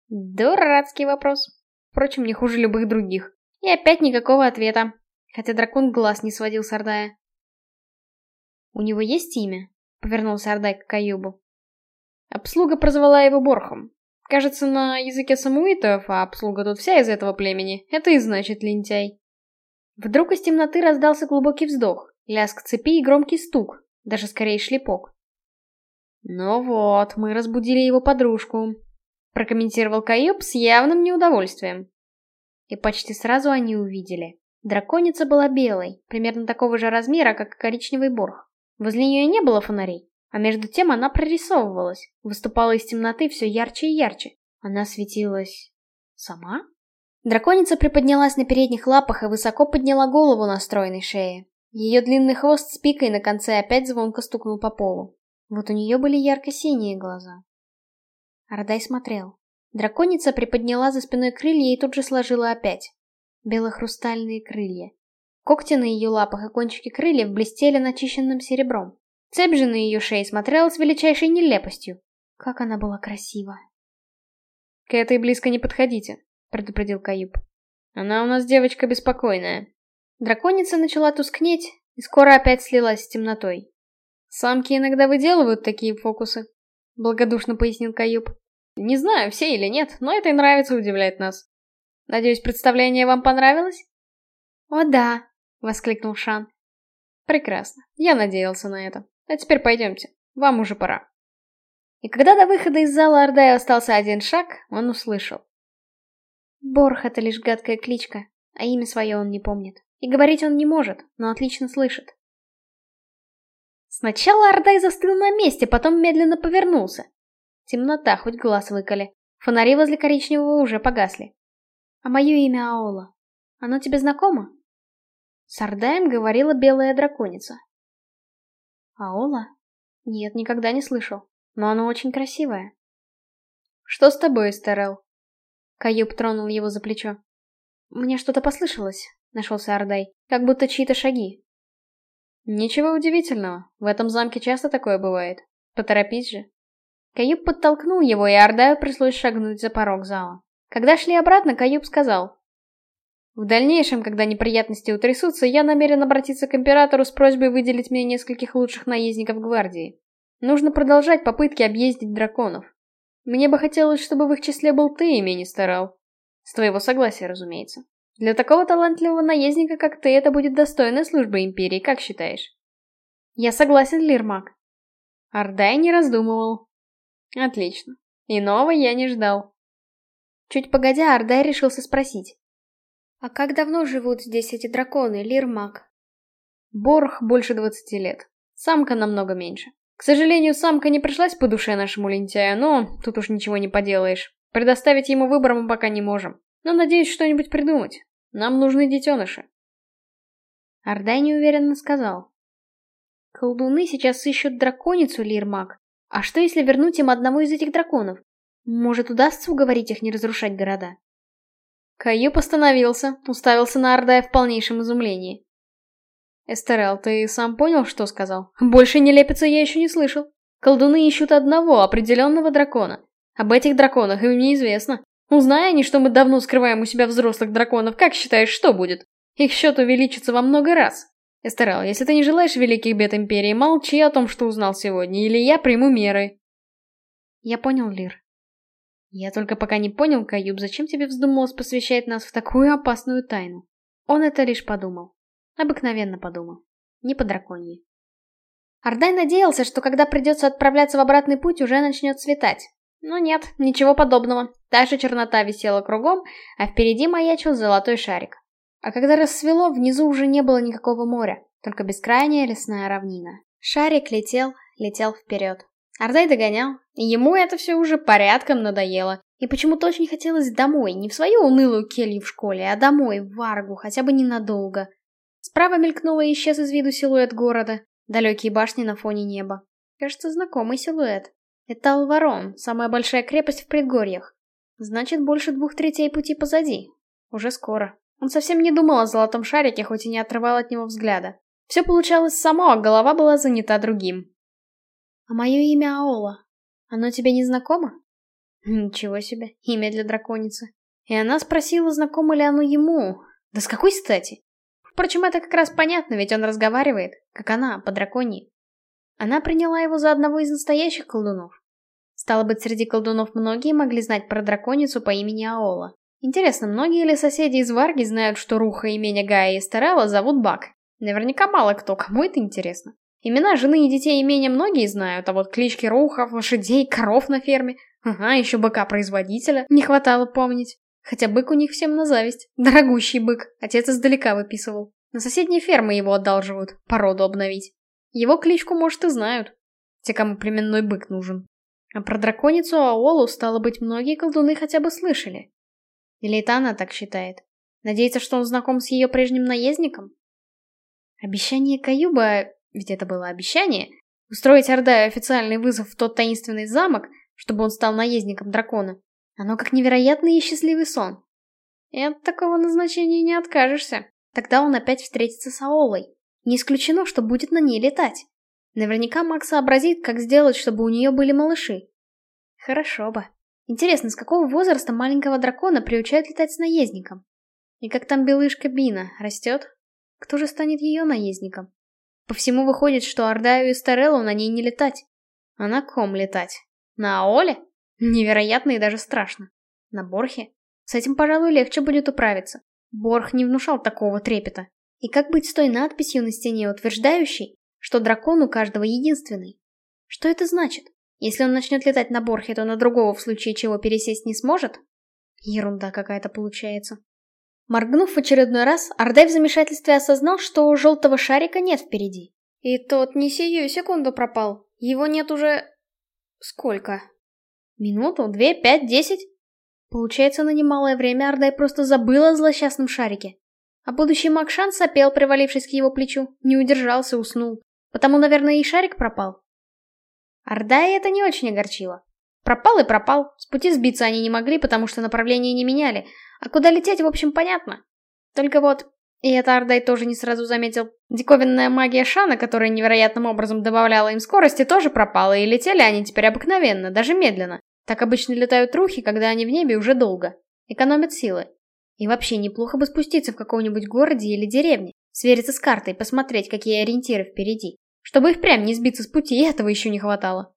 Дурацкий вопрос. Впрочем, не хуже любых других. И опять никакого ответа. Хотя дракон глаз не сводил с Ардая. «У него есть имя?» — повернулся Ардай к Каюбу. Обслуга прозвала его Борхом. Кажется, на языке самуитов, а обслуга тут вся из этого племени, это и значит лентяй. Вдруг из темноты раздался глубокий вздох, лязг цепи и громкий стук, даже скорее шлепок. «Ну вот, мы разбудили его подружку», — прокомментировал Каюб с явным неудовольствием. И почти сразу они увидели. Драконица была белой, примерно такого же размера, как и коричневый борх. Возле нее не было фонарей, а между тем она прорисовывалась, выступала из темноты все ярче и ярче. Она светилась... сама? Драконица приподнялась на передних лапах и высоко подняла голову на стройной шее. Ее длинный хвост с пикой на конце опять звонко стукнул по полу. Вот у нее были ярко-синие глаза. Ардай смотрел. Драконица приподняла за спиной крылья и тут же сложила опять. Белохрустальные крылья. Когти на ее лапах и кончики крыльев блестели начищенным серебром. Цепь же на ее шее смотрела с величайшей нелепостью. Как она была красива. «К этой близко не подходите», — предупредил Каюб. «Она у нас девочка беспокойная». Драконица начала тускнеть и скоро опять слилась с темнотой. «Самки иногда выделывают такие фокусы», — благодушно пояснил Каюб. «Не знаю, все или нет, но это и нравится удивлять нас. Надеюсь, представление вам понравилось?» «О да», — воскликнул Шан. «Прекрасно. Я надеялся на это. А теперь пойдемте. Вам уже пора». И когда до выхода из зала Ордая остался один шаг, он услышал. Борх — это лишь гадкая кличка, а имя свое он не помнит. И говорить он не может, но отлично слышит. Сначала Ордай застыл на месте, потом медленно повернулся. Темнота, хоть глаз выколи. Фонари возле коричневого уже погасли. А мое имя Аола. Оно тебе знакомо? С Ордаем говорила белая драконица. Аола? Нет, никогда не слышал. Но оно очень красивое. Что с тобой, Эстерел? Каюб тронул его за плечо. Мне что-то послышалось, нашелся Ордай, как будто чьи-то шаги. Ничего удивительного, в этом замке часто такое бывает. Поторопись же. Каюб подтолкнул его, и Ордаю пришлось шагнуть за порог зала. Когда шли обратно, Каюб сказал. В дальнейшем, когда неприятности утрясутся, я намерен обратиться к императору с просьбой выделить мне нескольких лучших наездников гвардии. Нужно продолжать попытки объездить драконов. Мне бы хотелось, чтобы в их числе был ты, имени старал. С твоего согласия, разумеется. Для такого талантливого наездника, как ты, это будет достойная служба Империи, как считаешь? Я согласен, Лирмак. Ардай не раздумывал. Отлично. Иного я не ждал. Чуть погодя, Ардай решился спросить. А как давно живут здесь эти драконы, Лирмак? Борх больше двадцати лет. Самка намного меньше. К сожалению, самка не пришлась по душе нашему лентяю, но тут уж ничего не поделаешь. Предоставить ему выбор мы пока не можем. Но надеюсь что-нибудь придумать. Нам нужны детеныши. Ардай неуверенно сказал. Колдуны сейчас ищут драконицу, Лирмак. А что если вернуть им одного из этих драконов? Может, удастся уговорить их не разрушать города? Каю постановился, уставился на Ардая в полнейшем изумлении. Эстерел, ты сам понял, что сказал? Больше нелепица я еще не слышал. Колдуны ищут одного, определенного дракона. Об этих драконах им неизвестно. Узная они, что мы давно скрываем у себя взрослых драконов, как считаешь, что будет? Их счет увеличится во много раз. Эстерел, если ты не желаешь великих бед Империи, молчи о том, что узнал сегодня, или я приму меры. Я понял, Лир. Я только пока не понял, Каюб, зачем тебе вздумалось посвящать нас в такую опасную тайну? Он это лишь подумал. Обыкновенно подумал. Не по драконьи. Ардай надеялся, что когда придется отправляться в обратный путь, уже начнет светать. Но нет, ничего подобного. Же чернота висела кругом, а впереди маячил золотой шарик. А когда рассвело, внизу уже не было никакого моря, только бескрайняя лесная равнина. Шарик летел, летел вперед. Ардай догонял, ему это все уже порядком надоело. И почему-то очень хотелось домой, не в свою унылую келью в школе, а домой, в Варгу, хотя бы ненадолго. Справа мелькнуло и исчез из виду силуэт города, далекие башни на фоне неба. Кажется, знакомый силуэт. Это Алварон, самая большая крепость в предгорьях. Значит, больше двух третей пути позади. Уже скоро. Он совсем не думал о золотом шарике, хоть и не отрывал от него взгляда. Все получалось само, а голова была занята другим. «А мое имя Аола. Оно тебе не знакомо?» Ничего себе, имя для драконицы. И она спросила, знакомо ли оно ему. Да с какой стати? Впрочем, это как раз понятно, ведь он разговаривает, как она, по драконии. Она приняла его за одного из настоящих колдунов. Стало быть, среди колдунов многие могли знать про драконицу по имени Аола. Интересно, многие ли соседи из Варги знают, что Руха имени Гая и Старелла зовут Бак? Наверняка мало кто, кому это интересно. Имена жены и детей имения многие знают, а вот клички Рухов, лошадей, коров на ферме, ага, еще быка-производителя не хватало помнить. Хотя бык у них всем на зависть. Дорогущий бык. Отец издалека выписывал. На соседние фермы его одалживают, породу обновить. Его кличку, может, и знают. Те, кому племенной бык нужен. А про драконицу Аолу, стало быть, многие колдуны хотя бы слышали. Или это она так считает? Надеется, что он знаком с ее прежним наездником? Обещание Каюба, ведь это было обещание, устроить Ордаю официальный вызов в тот таинственный замок, чтобы он стал наездником дракона, оно как невероятный и счастливый сон. И от такого назначения не откажешься. Тогда он опять встретится с Аолой. Не исключено, что будет на ней летать. Наверняка Макс сообразит, как сделать, чтобы у нее были малыши. Хорошо бы. Интересно, с какого возраста маленького дракона приучают летать с наездником? И как там белышка Бина, растет? Кто же станет ее наездником? По всему выходит, что Ардаю и Стареллу на ней не летать. А на ком летать? На Аоле? Невероятно и даже страшно. На Борхе? С этим, пожалуй, легче будет управиться. Борх не внушал такого трепета. И как быть с той надписью на стене, утверждающей, что дракон у каждого единственный? Что это значит? Если он начнет летать на Борхе, то на другого в случае чего пересесть не сможет? Ерунда какая-то получается. Моргнув в очередной раз, Ардай в замешательстве осознал, что у желтого шарика нет впереди. И тот не сию секунду пропал. Его нет уже... Сколько? Минуту, две, пять, десять? Получается, на немалое время Ардай просто забыл о злосчастном шарике. А будущий Макшан сопел, привалившись к его плечу, не удержался, уснул. Потому, наверное, и шарик пропал. Ардая это не очень огорчило. Пропал и пропал, с пути сбиться они не могли, потому что направление не меняли, а куда лететь, в общем, понятно. Только вот, и это Ардай тоже не сразу заметил, диковинная магия Шана, которая невероятным образом добавляла им скорости, тоже пропала, и летели они теперь обыкновенно, даже медленно. Так обычно летают рухи, когда они в небе уже долго. Экономят силы. И вообще неплохо бы спуститься в каком-нибудь городе или деревне, свериться с картой, посмотреть, какие ориентиры впереди. Чтобы их прям не сбиться с пути, этого еще не хватало.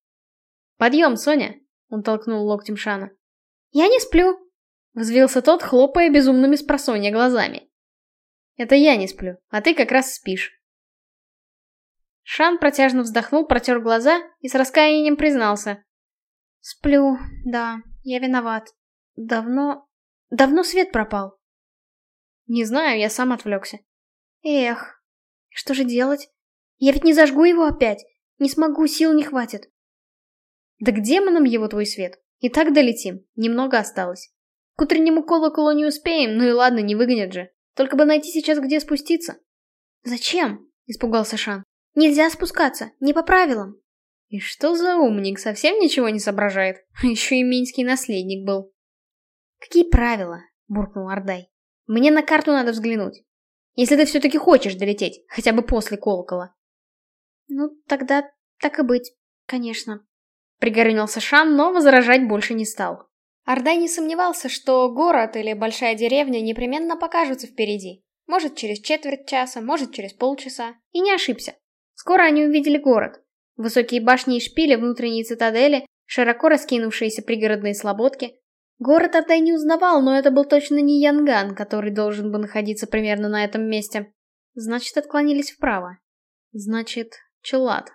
«Подъем, Соня!» — он толкнул локтем Шана. «Я не сплю!» Взвился тот, хлопая безумными спросонья глазами. Это я не сплю, а ты как раз спишь. Шан протяжно вздохнул, протер глаза и с раскаянием признался. Сплю, да, я виноват. Давно... давно свет пропал. Не знаю, я сам отвлекся. Эх, что же делать? Я ведь не зажгу его опять. Не смогу, сил не хватит. Да к демонам его твой свет. И так долетим, немного осталось. К утреннему колоколу не успеем, ну и ладно, не выгонят же. Только бы найти сейчас, где спуститься. Зачем? Испугался Шан. Нельзя спускаться, не по правилам. И что за умник, совсем ничего не соображает. Еще и минский наследник был. Какие правила? Буркнул Ардай. Мне на карту надо взглянуть. Если ты все-таки хочешь долететь, хотя бы после колокола. Ну, тогда так и быть, конечно. Пригорюнился Шан, но возражать больше не стал. Ардай не сомневался, что город или большая деревня непременно покажутся впереди. Может, через четверть часа, может, через полчаса. И не ошибся. Скоро они увидели город. Высокие башни и шпили внутренней цитадели, широко раскинувшиеся пригородные слободки. Город Ардай не узнавал, но это был точно не Янган, который должен был находиться примерно на этом месте. Значит, отклонились вправо. Значит, Челат.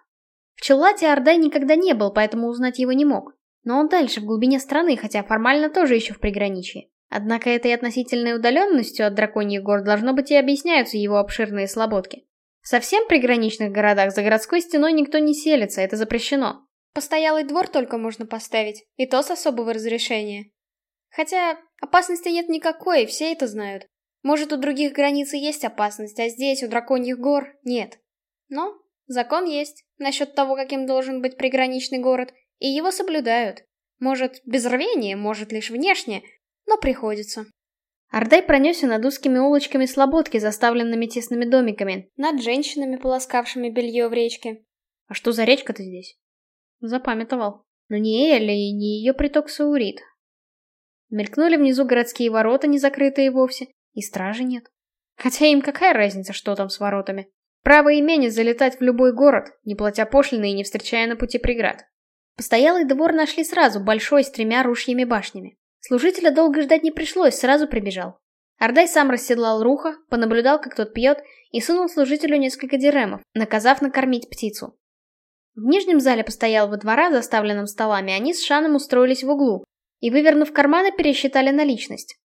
В Челате Ардай никогда не был, поэтому узнать его не мог. Но он дальше, в глубине страны, хотя формально тоже еще в приграничье. Однако этой относительной удаленностью от драконьих гор должно быть и объясняются его обширные слободки. В совсем приграничных городах за городской стеной никто не селится, это запрещено. Постоялый двор только можно поставить, и то с особого разрешения. Хотя опасности нет никакой, все это знают. Может, у других границ есть опасность, а здесь, у драконьих гор, нет. Но закон есть насчет того, каким должен быть приграничный город, и его соблюдают. Может, без рвения, может, лишь внешне, но приходится. Ардай пронесся над узкими улочками слободки, заставленными тесными домиками, над женщинами, полоскавшими белье в речке. А что за речка-то здесь? Запамятовал. Но не Элли и не ее приток Саурит. Мелькнули внизу городские ворота, не закрытые вовсе, и стражи нет. Хотя им какая разница, что там с воротами? Право имени залетать в любой город, не платя пошлины и не встречая на пути преград. Постоялый двор нашли сразу, большой, с тремя ружьями башнями. Служителя долго ждать не пришлось, сразу прибежал. Ардай сам расседлал руха, понаблюдал, как тот пьет, и сунул служителю несколько диремов, наказав накормить птицу. В нижнем зале постоялого двора, заставленном столами, они с Шаном устроились в углу, и, вывернув карманы, пересчитали наличность.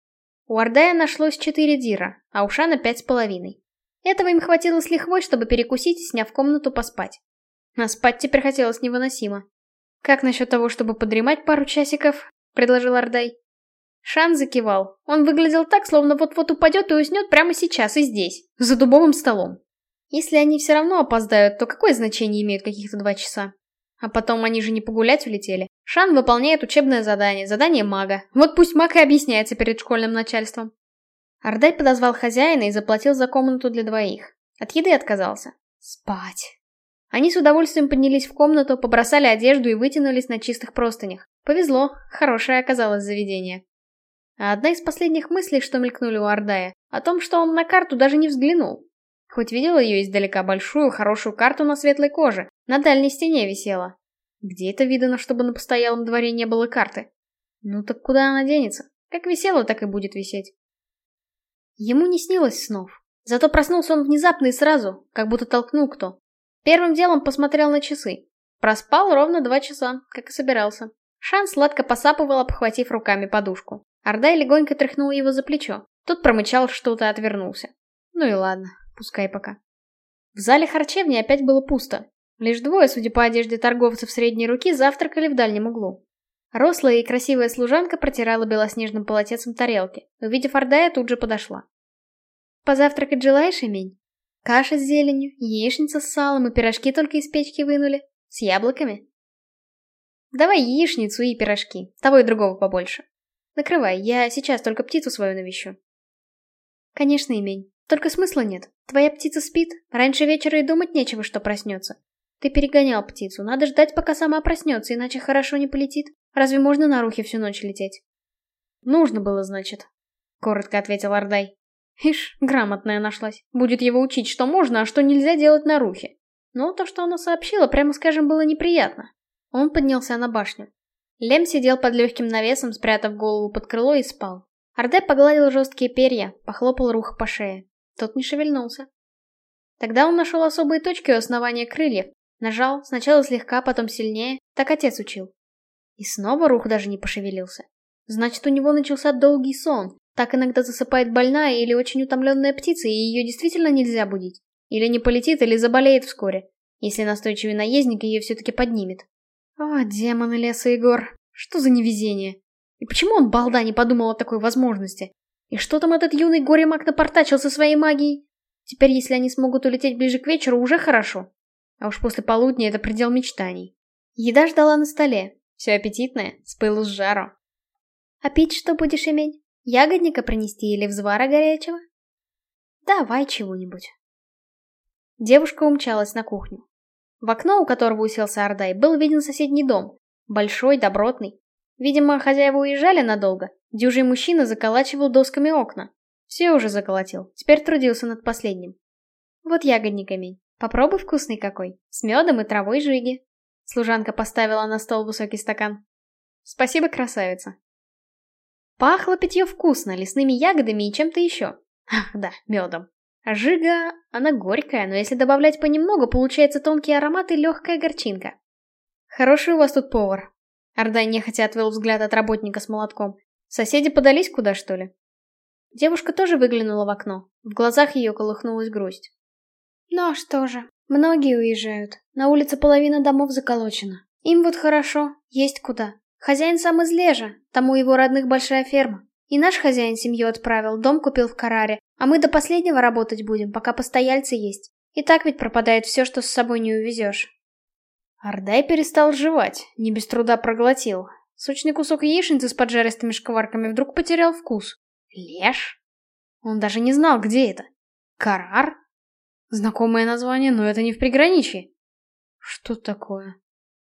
У Ардая нашлось четыре дира, а у Шана пять с половиной. Этого им хватило с лихвой, чтобы перекусить сняв комнату, поспать. А спать теперь хотелось невыносимо. «Как насчет того, чтобы подремать пару часиков?» — предложил Ардай. Шан закивал. Он выглядел так, словно вот-вот упадет и уснет прямо сейчас и здесь, за дубовым столом. Если они все равно опоздают, то какое значение имеют каких-то два часа? А потом они же не погулять улетели. Шан выполняет учебное задание, задание мага. Вот пусть маг и объясняется перед школьным начальством. Ардай подозвал хозяина и заплатил за комнату для двоих. От еды отказался. Спать. Они с удовольствием поднялись в комнату, побросали одежду и вытянулись на чистых простынях. Повезло, хорошее оказалось заведение. А одна из последних мыслей, что мелькнули у Ардая, о том, что он на карту даже не взглянул. Хоть видела ее издалека большую, хорошую карту на светлой коже, на дальней стене висела. Где это видано, чтобы на постоялом дворе не было карты? Ну так куда она денется? Как висела, так и будет висеть. Ему не снилось снов. Зато проснулся он внезапно и сразу, как будто толкнул кто. Первым делом посмотрел на часы. Проспал ровно два часа, как и собирался. Шан сладко посапывал, обхватив руками подушку. Ордай легонько тряхнул его за плечо. Тот промычал что-то и отвернулся. Ну и ладно, пускай пока. В зале харчевни опять было пусто. Лишь двое, судя по одежде торговцев средней руки, завтракали в дальнем углу. Рослая и красивая служанка протирала белоснежным полотенцем тарелки. Увидев Ордая, тут же подошла. «Позавтракать желаешь, Эмень? Каша с зеленью, яичница с салом и пирожки только из печки вынули. С яблоками?» «Давай яичницу и пирожки, того и другого побольше. Накрывай, я сейчас только птицу свою навещу». «Конечно, Эмень. Только смысла нет. Твоя птица спит, раньше вечера и думать нечего, что проснется. Ты перегонял птицу, надо ждать, пока сама проснется, иначе хорошо не полетит. Разве можно на рухе всю ночь лететь? Нужно было, значит. Коротко ответил Ардай. Ишь, грамотная нашлась. Будет его учить, что можно, а что нельзя делать на рухе. Но то, что она сообщила, прямо скажем, было неприятно. Он поднялся на башню. Лем сидел под легким навесом, спрятав голову под крыло и спал. Ардай погладил жесткие перья, похлопал рух по шее. Тот не шевельнулся. Тогда он нашел особые точки у основания крыльев, Нажал, сначала слегка, потом сильнее, так отец учил. И снова рух даже не пошевелился. Значит, у него начался долгий сон. Так иногда засыпает больная или очень утомленная птица, и ее действительно нельзя будить. Или не полетит, или заболеет вскоре. Если настойчивый наездник ее все-таки поднимет. О, демоны леса и гор. Что за невезение? И почему он, балда, не подумал о такой возможности? И что там этот юный горе-маг напортачил со своей магией? Теперь, если они смогут улететь ближе к вечеру, уже хорошо. А уж после полудня это предел мечтаний. Еда ждала на столе. Все аппетитное, с пылу с жару. А пить что будешь иметь? Ягодника принести или взвара горячего? Давай чего-нибудь. Девушка умчалась на кухню. В окно, у которого уселся Ордай, был виден соседний дом. Большой, добротный. Видимо, хозяева уезжали надолго. Дюжий мужчина заколачивал досками окна. Все уже заколотил, теперь трудился над последним. Вот ягодниками. Попробуй вкусный какой, с медом и травой жиги. Служанка поставила на стол высокий стакан. Спасибо, красавица. Пахло питье вкусно, лесными ягодами и чем-то еще. Ах, да, медом. А жига, она горькая, но если добавлять понемногу, получается тонкий аромат и легкая горчинка. Хороший у вас тут повар. Ордай нехотя отвел взгляд от работника с молотком. Соседи подались куда, что ли? Девушка тоже выглянула в окно. В глазах ее колыхнулась грусть. Ну а что же, многие уезжают. На улице половина домов заколочена. Им вот хорошо, есть куда. Хозяин сам из Лежа, тому его родных большая ферма. И наш хозяин семью отправил, дом купил в Караре, а мы до последнего работать будем, пока постояльцы есть. И так ведь пропадает все, что с собой не увезешь. Ардай перестал жевать, не без труда проглотил. Сочный кусок яичницы с поджаристыми шкварками вдруг потерял вкус. Леж? Он даже не знал, где это. Карар? Знакомое название, но это не в приграничье. Что такое?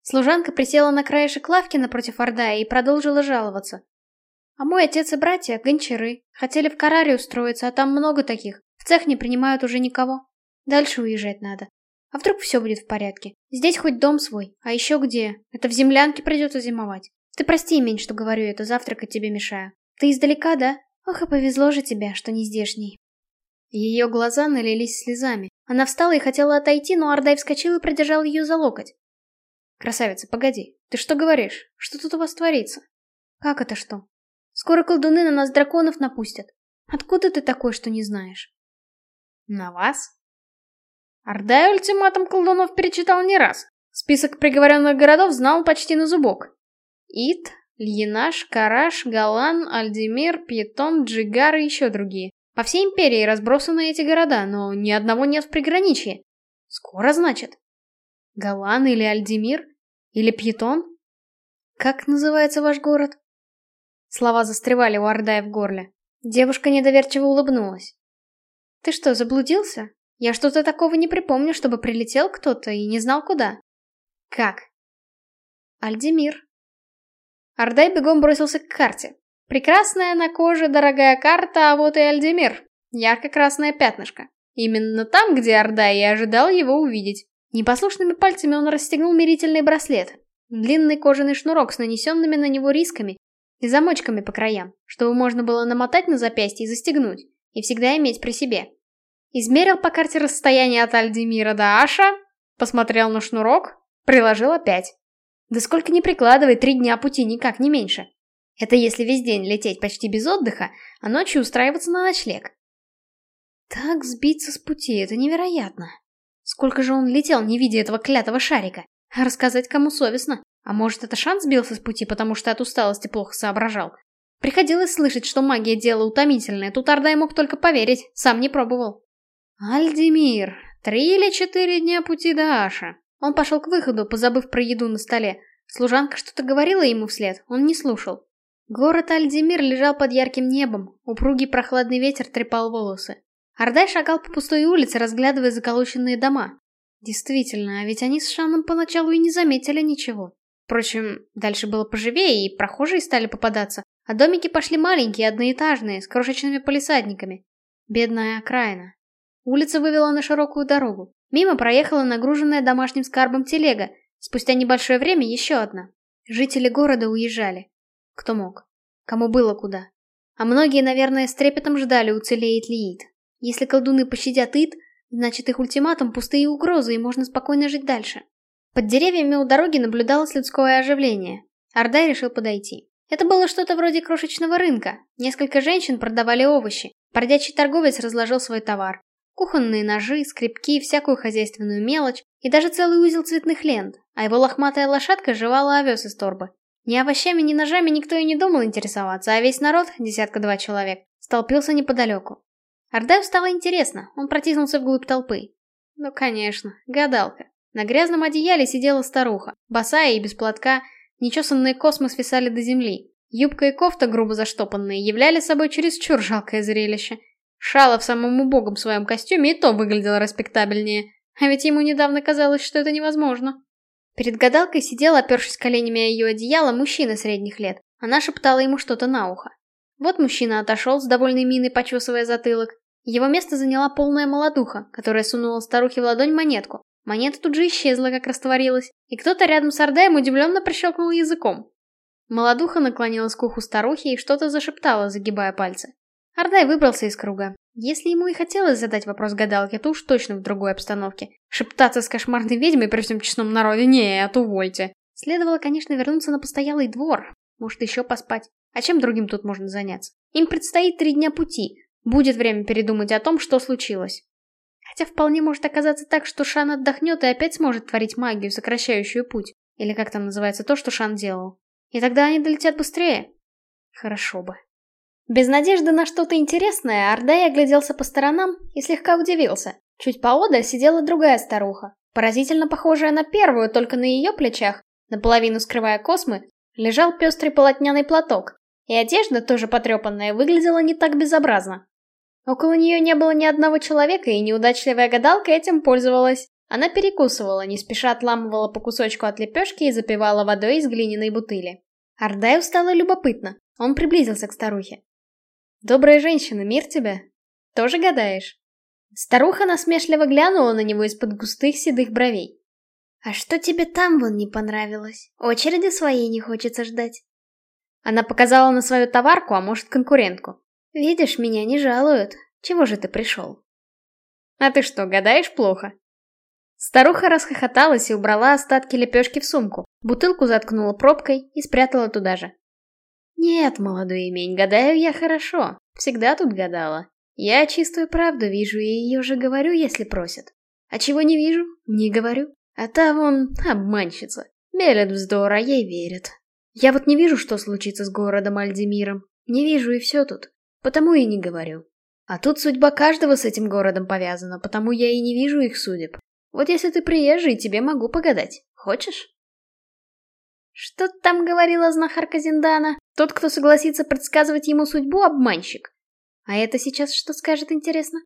Служанка присела на краешек лавки напротив Ордая и продолжила жаловаться. А мой отец и братья — гончары. Хотели в Караре устроиться, а там много таких. В цех не принимают уже никого. Дальше уезжать надо. А вдруг все будет в порядке? Здесь хоть дом свой, а еще где? Это в землянке придется зимовать. Ты прости, Мень, что говорю это, завтракать тебе мешаю. Ты издалека, да? Ох, и повезло же тебе, что не здешний. Ее глаза налились слезами. Она встала и хотела отойти, но Ардай вскочил и продержал ее за локоть. «Красавица, погоди. Ты что говоришь? Что тут у вас творится?» «Как это что? Скоро колдуны на нас драконов напустят. Откуда ты такой, что не знаешь?» «На вас?» Ардай ультиматум колдунов перечитал не раз. Список приговоренных городов знал почти на зубок. Ит, Льинаш, Караш, Галан, Альдимир, Пьетон, Джигар и еще другие. По всей империи разбросаны эти города, но ни одного нет в приграничье. Скоро, значит. Галан или Альдимир? Или Пьетон? Как называется ваш город? Слова застревали у Ордая в горле. Девушка недоверчиво улыбнулась. Ты что, заблудился? Я что-то такого не припомню, чтобы прилетел кто-то и не знал куда. Как? Альдимир. Ордай бегом бросился к карте. Прекрасная на коже дорогая карта, а вот и Альдемир. Ярко-красное пятнышко. Именно там, где Орда и ожидал его увидеть. Непослушными пальцами он расстегнул мерительный браслет. Длинный кожаный шнурок с нанесенными на него рисками и замочками по краям, чтобы можно было намотать на запястье и застегнуть, и всегда иметь при себе. Измерил по карте расстояние от Альдемира до Аша, посмотрел на шнурок, приложил опять. Да сколько не прикладывай, три дня пути, никак не меньше. Это если весь день лететь почти без отдыха, а ночью устраиваться на ночлег. Так сбиться с пути, это невероятно. Сколько же он летел, не видя этого клятого шарика? рассказать кому совестно. А может, это шанс сбился с пути, потому что от усталости плохо соображал? Приходилось слышать, что магия дело утомительное, тут Ардай мог только поверить, сам не пробовал. Альдемир, три или четыре дня пути до Аша. Он пошел к выходу, позабыв про еду на столе. Служанка что-то говорила ему вслед, он не слушал. Город Альдемир лежал под ярким небом, упругий прохладный ветер трепал волосы. Ардай шагал по пустой улице, разглядывая заколоченные дома. Действительно, а ведь они с Шаном поначалу и не заметили ничего. Впрочем, дальше было поживее, и прохожие стали попадаться, а домики пошли маленькие, одноэтажные, с крошечными полисадниками. Бедная окраина. Улица вывела на широкую дорогу. Мимо проехала нагруженная домашним скарбом телега. Спустя небольшое время еще одна. Жители города уезжали. Кто мог? Кому было куда? А многие, наверное, с трепетом ждали, уцелеет ли Ид. Если колдуны пощадят Ид, значит их ультиматум пустые угрозы, и можно спокойно жить дальше. Под деревьями у дороги наблюдалось людское оживление. Ардай решил подойти. Это было что-то вроде крошечного рынка. Несколько женщин продавали овощи. Бродячий торговец разложил свой товар. Кухонные ножи, скребки, всякую хозяйственную мелочь и даже целый узел цветных лент, а его лохматая лошадка жевала овес из торбы. Ни овощами, ни ножами никто и не думал интересоваться, а весь народ, десятка-два человек, столпился неподалеку. Ардаю стало интересно, он протиснулся вглубь толпы. Ну, конечно, гадалка. На грязном одеяле сидела старуха, босая и без платка, нечесанные космы свисали до земли. Юбка и кофта, грубо заштопанные, являли собой чересчур жалкое зрелище. Шала в самом убогом своем костюме и то выглядела респектабельнее, а ведь ему недавно казалось, что это невозможно. Перед гадалкой сидел, опершись коленями о ее одеяло, мужчина средних лет. Она шептала ему что-то на ухо. Вот мужчина отошел, с довольной миной почесывая затылок. Его место заняла полная молодуха, которая сунула старухе в ладонь монетку. Монета тут же исчезла, как растворилась, и кто-то рядом с Ордаем удивленно прищелкнул языком. Молодуха наклонилась к уху старухи и что-то зашептала, загибая пальцы. Ордай выбрался из круга. Если ему и хотелось задать вопрос гадалке, то уж точно в другой обстановке. Шептаться с кошмарной ведьмой при всем честном народе нет, увольте. Следовало, конечно, вернуться на постоялый двор. Может, еще поспать. А чем другим тут можно заняться? Им предстоит три дня пути, Будет время передумать о том, что случилось. Хотя вполне может оказаться так, что Шан отдохнет и опять сможет творить магию, сокращающую путь. Или как там называется то, что Шан делал. И тогда они долетят быстрее. Хорошо бы. Без надежды на что-то интересное, Ардай огляделся по сторонам и слегка удивился. Чуть поодаль сидела другая старуха, поразительно похожая на первую, только на ее плечах, наполовину скрывая космы, лежал пестрый полотняный платок, и одежда, тоже потрепанная, выглядела не так безобразно. Около нее не было ни одного человека, и неудачливая гадалка этим пользовалась. Она перекусывала, не спеша отламывала по кусочку от лепешки и запивала водой из глиняной бутыли. Ардаю стало любопытно. Он приблизился к старухе. «Добрая женщина, мир тебе? Тоже гадаешь?» Старуха насмешливо глянула на него из-под густых седых бровей. «А что тебе там вон не понравилось? Очереди своей не хочется ждать?» Она показала на свою товарку, а может конкурентку. Видишь, меня не жалуют. Чего же ты пришел? А ты что, гадаешь плохо? Старуха расхохоталась и убрала остатки лепешки в сумку, бутылку заткнула пробкой и спрятала туда же. Нет, молодой имень, гадаю я хорошо. Всегда тут гадала. Я чистую правду вижу и ее же говорю, если просят. А чего не вижу, не говорю. А та вон обманщица. Мелет вздор, а ей верят. Я вот не вижу, что случится с городом Альдемиром. Не вижу и все тут. Потому и не говорю. А тут судьба каждого с этим городом повязана, потому я и не вижу их судеб. Вот если ты приезжий, тебе могу погадать. Хочешь? Что там говорила знахарка Зиндана? Тот, кто согласится предсказывать ему судьбу, обманщик. А это сейчас что скажет, интересно?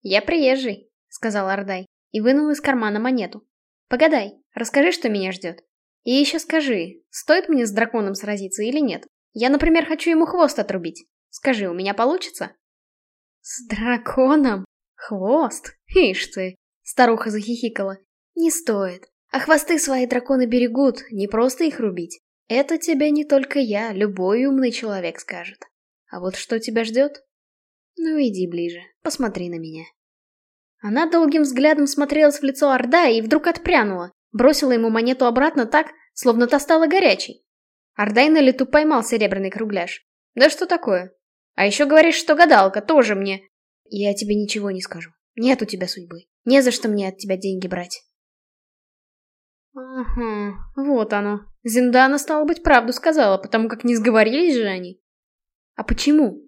Я приезжий, сказал Ардай, и вынул из кармана монету. Погадай, расскажи, что меня ждет. И еще скажи, стоит мне с драконом сразиться или нет? Я, например, хочу ему хвост отрубить. Скажи, у меня получится? С драконом? Хвост? Ишь ты. Старуха захихикала. Не стоит. А хвосты свои драконы берегут, не просто их рубить. Это тебе не только я, любой умный человек скажет. А вот что тебя ждет? Ну иди ближе, посмотри на меня. Она долгим взглядом смотрелась в лицо Орда и вдруг отпрянула, бросила ему монету обратно так, словно та стала горячей. Ордай на лету поймал серебряный кругляш. Да что такое? А еще говоришь, что гадалка тоже мне. Я тебе ничего не скажу. Нет у тебя судьбы. Не за что мне от тебя деньги брать. Ага, вот оно. Зиндана, стало быть, правду сказала, потому как не сговорились же они. А почему?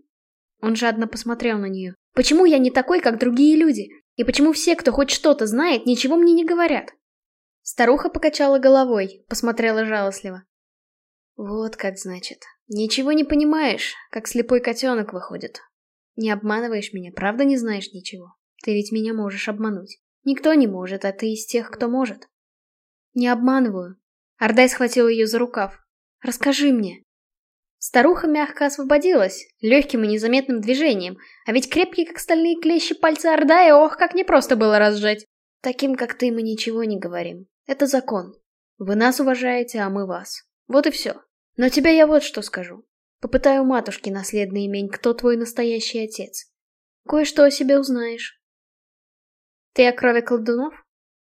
Он жадно посмотрел на нее. Почему я не такой, как другие люди? И почему все, кто хоть что-то знает, ничего мне не говорят? Старуха покачала головой, посмотрела жалостливо. Вот как значит. Ничего не понимаешь, как слепой котенок выходит. Не обманываешь меня, правда не знаешь ничего? Ты ведь меня можешь обмануть. Никто не может, а ты из тех, кто может. Не обманываю. Ардай схватил ее за рукав. Расскажи мне. Старуха мягко освободилась, легким и незаметным движением, а ведь крепкие, как стальные клещи, пальцы Ардая, ох, как непросто было разжать. Таким, как ты, мы ничего не говорим. Это закон. Вы нас уважаете, а мы вас. Вот и все. Но тебе я вот что скажу. Попытаю матушки наследный имень, кто твой настоящий отец. Кое-что о себе узнаешь. Ты о крови колдунов?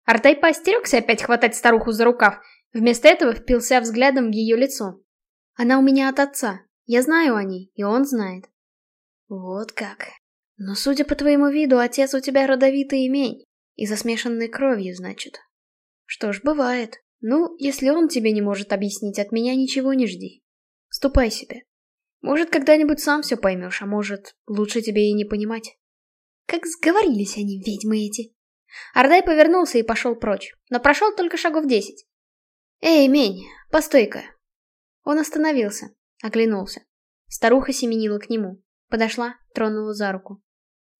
Артай поостерегся опять хватать старуху за рукав, вместо этого впился взглядом в ее лицо. Она у меня от отца. Я знаю о ней, и он знает. Вот как. Но судя по твоему виду, отец у тебя родовитый имень. И за смешанной кровью, значит. Что ж, бывает. Ну, если он тебе не может объяснить, от меня ничего не жди. Ступай себе. Может, когда-нибудь сам все поймешь, а может, лучше тебе и не понимать. Как сговорились они, ведьмы эти. Ардай повернулся и пошел прочь, но прошел только шагов десять. «Эй, Мень, постой-ка!» Он остановился, оглянулся. Старуха семенила к нему, подошла, тронула за руку.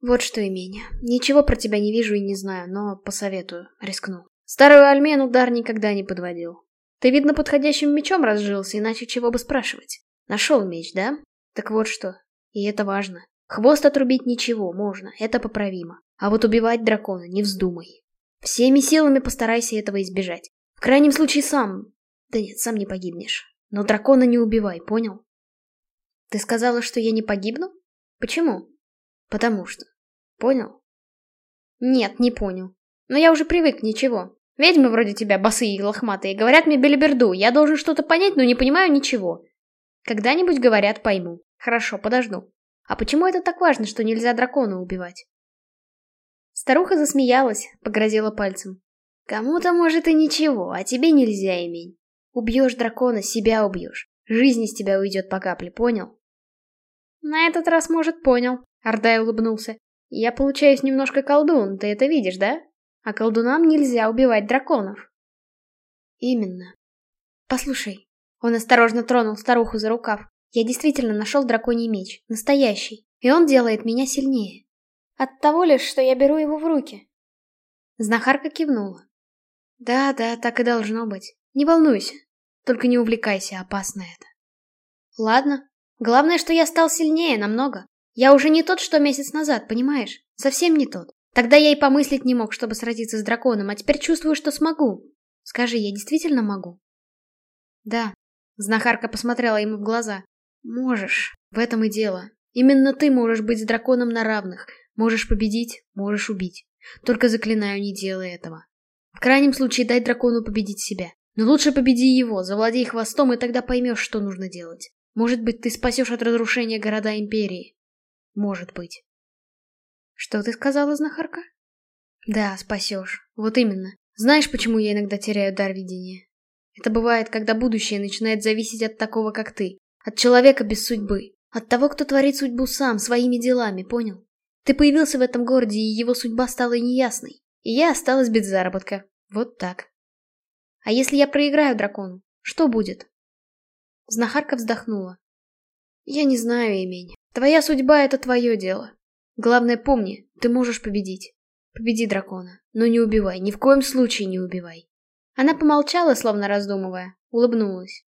«Вот что, Мень, ничего про тебя не вижу и не знаю, но посоветую, рискну. Старую Альмену дар никогда не подводил. Ты, видно, подходящим мечом разжился, иначе чего бы спрашивать. Нашел меч, да? Так вот что, и это важно. Хвост отрубить ничего, можно, это поправимо. А вот убивать дракона не вздумай. Всеми силами постарайся этого избежать. В крайнем случае сам... Да нет, сам не погибнешь. Но дракона не убивай, понял? Ты сказала, что я не погибну? Почему? Потому что. Понял? Нет, не понял. Но я уже привык, ничего. Ведьмы вроде тебя, босые и лохматые, говорят мне белиберду. Я должен что-то понять, но не понимаю ничего. Когда-нибудь говорят, пойму. Хорошо, подожду. А почему это так важно, что нельзя дракона убивать? Старуха засмеялась, погрозила пальцем. Кому-то, может, и ничего, а тебе нельзя, имень. Убьешь дракона, себя убьешь. Жизнь из тебя уйдет по капле, понял? На этот раз, может, понял. Ардай улыбнулся. Я получаюсь немножко колдун, ты это видишь, да? А колдунам нельзя убивать драконов. Именно. Послушай. Он осторожно тронул старуху за рукав. Я действительно нашел драконий меч. Настоящий. И он делает меня сильнее. От того лишь, что я беру его в руки. Знахарка кивнула. Да, да, так и должно быть. Не волнуйся. Только не увлекайся, опасно это. Ладно. Главное, что я стал сильнее намного. Я уже не тот, что месяц назад, понимаешь? Совсем не тот. Тогда я и помыслить не мог, чтобы сразиться с драконом, а теперь чувствую, что смогу. Скажи, я действительно могу? Да. Знахарка посмотрела ему в глаза. Можешь. В этом и дело. Именно ты можешь быть с драконом на равных, Можешь победить, можешь убить. Только заклинаю, не делай этого. В крайнем случае дай дракону победить себя. Но лучше победи его, завладей хвостом, и тогда поймешь, что нужно делать. Может быть, ты спасешь от разрушения города Империи. Может быть. Что ты сказала, знахарка? Да, спасешь. Вот именно. Знаешь, почему я иногда теряю дар видения? Это бывает, когда будущее начинает зависеть от такого, как ты. От человека без судьбы. От того, кто творит судьбу сам, своими делами, понял? Ты появился в этом городе, и его судьба стала неясной. И я осталась без заработка. Вот так. А если я проиграю дракону? Что будет? Знахарка вздохнула. Я не знаю, имень. Твоя судьба — это твое дело. Главное, помни, ты можешь победить. Победи дракона, но не убивай, ни в коем случае не убивай. Она помолчала, словно раздумывая, улыбнулась.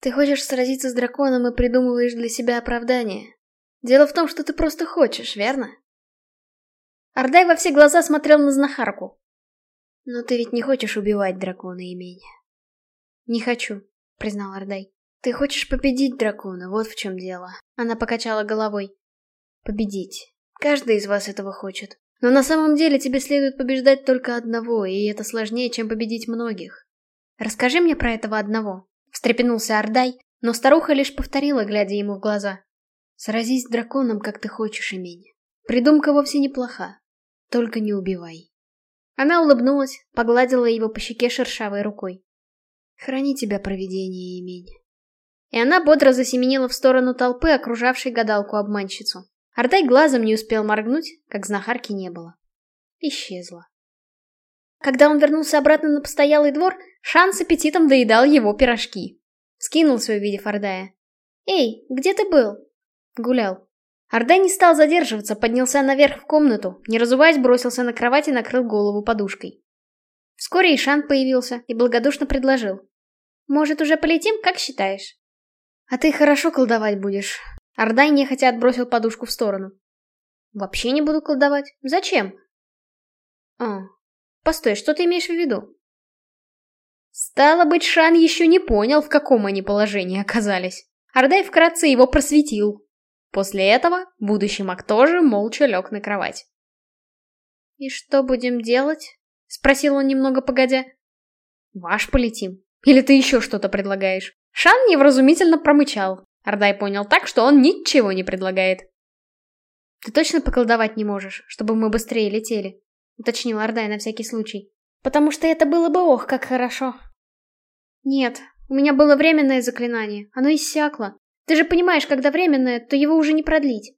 Ты хочешь сразиться с драконом и придумываешь для себя оправдание. Дело в том, что ты просто хочешь, верно? Ардай во все глаза смотрел на знахарку. «Но ты ведь не хочешь убивать дракона имени?» «Не хочу», — признал Ардай. «Ты хочешь победить дракона, вот в чем дело». Она покачала головой. «Победить. Каждый из вас этого хочет. Но на самом деле тебе следует побеждать только одного, и это сложнее, чем победить многих. Расскажи мне про этого одного. Встрепенулся Ардай, но старуха лишь повторила, глядя ему в глаза. Сразись с драконом, как ты хочешь, имень. Придумка вовсе неплоха. Только не убивай. Она улыбнулась, погладила его по щеке шершавой рукой. Храни тебя провидение, имень. И она бодро засеменила в сторону толпы, окружавшей гадалку-обманщицу. Артай глазом не успел моргнуть, как знахарки не было. Исчезла. Когда он вернулся обратно на постоялый двор, Шан с аппетитом доедал его пирожки. Скинулся, увидев Ардая. «Эй, где ты был?» Гулял. Ардай не стал задерживаться, поднялся наверх в комнату, не разуваясь, бросился на кровать и накрыл голову подушкой. Вскоре Ишан появился и благодушно предложил. «Может, уже полетим, как считаешь?» «А ты хорошо колдовать будешь», Ардай нехотя отбросил подушку в сторону. «Вообще не буду колдовать. Зачем?» «А, постой, что ты имеешь в виду?» Стало быть, Шан еще не понял, в каком они положении оказались. Ардай вкратце его просветил. После этого будущий маг тоже молча лег на кровать. «И что будем делать?» — спросил он немного погодя. «Ваш полетим. Или ты еще что-то предлагаешь?» Шан невразумительно промычал. Ардай понял так, что он ничего не предлагает. «Ты точно поколдовать не можешь, чтобы мы быстрее летели?» — уточнил Ардай на всякий случай. «Потому что это было бы ох, как хорошо». «Нет, у меня было временное заклинание, оно иссякло. Ты же понимаешь, когда временное, то его уже не продлить».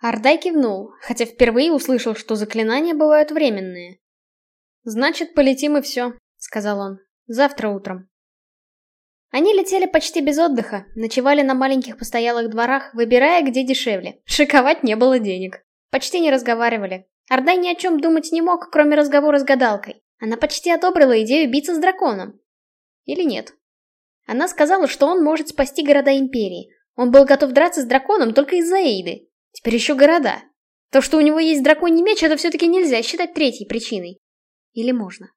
Ардай кивнул, хотя впервые услышал, что заклинания бывают временные. «Значит, полетим и все», — сказал он. «Завтра утром». Они летели почти без отдыха, ночевали на маленьких постоялых дворах, выбирая, где дешевле. Шиковать не было денег. Почти не разговаривали. Ардай ни о чем думать не мог, кроме разговора с гадалкой. Она почти одобрила идею биться с драконом. Или нет? Она сказала, что он может спасти города Империи. Он был готов драться с драконом только из-за Эйды. Теперь еще города. То, что у него есть драконий меч, это все-таки нельзя считать третьей причиной. Или можно?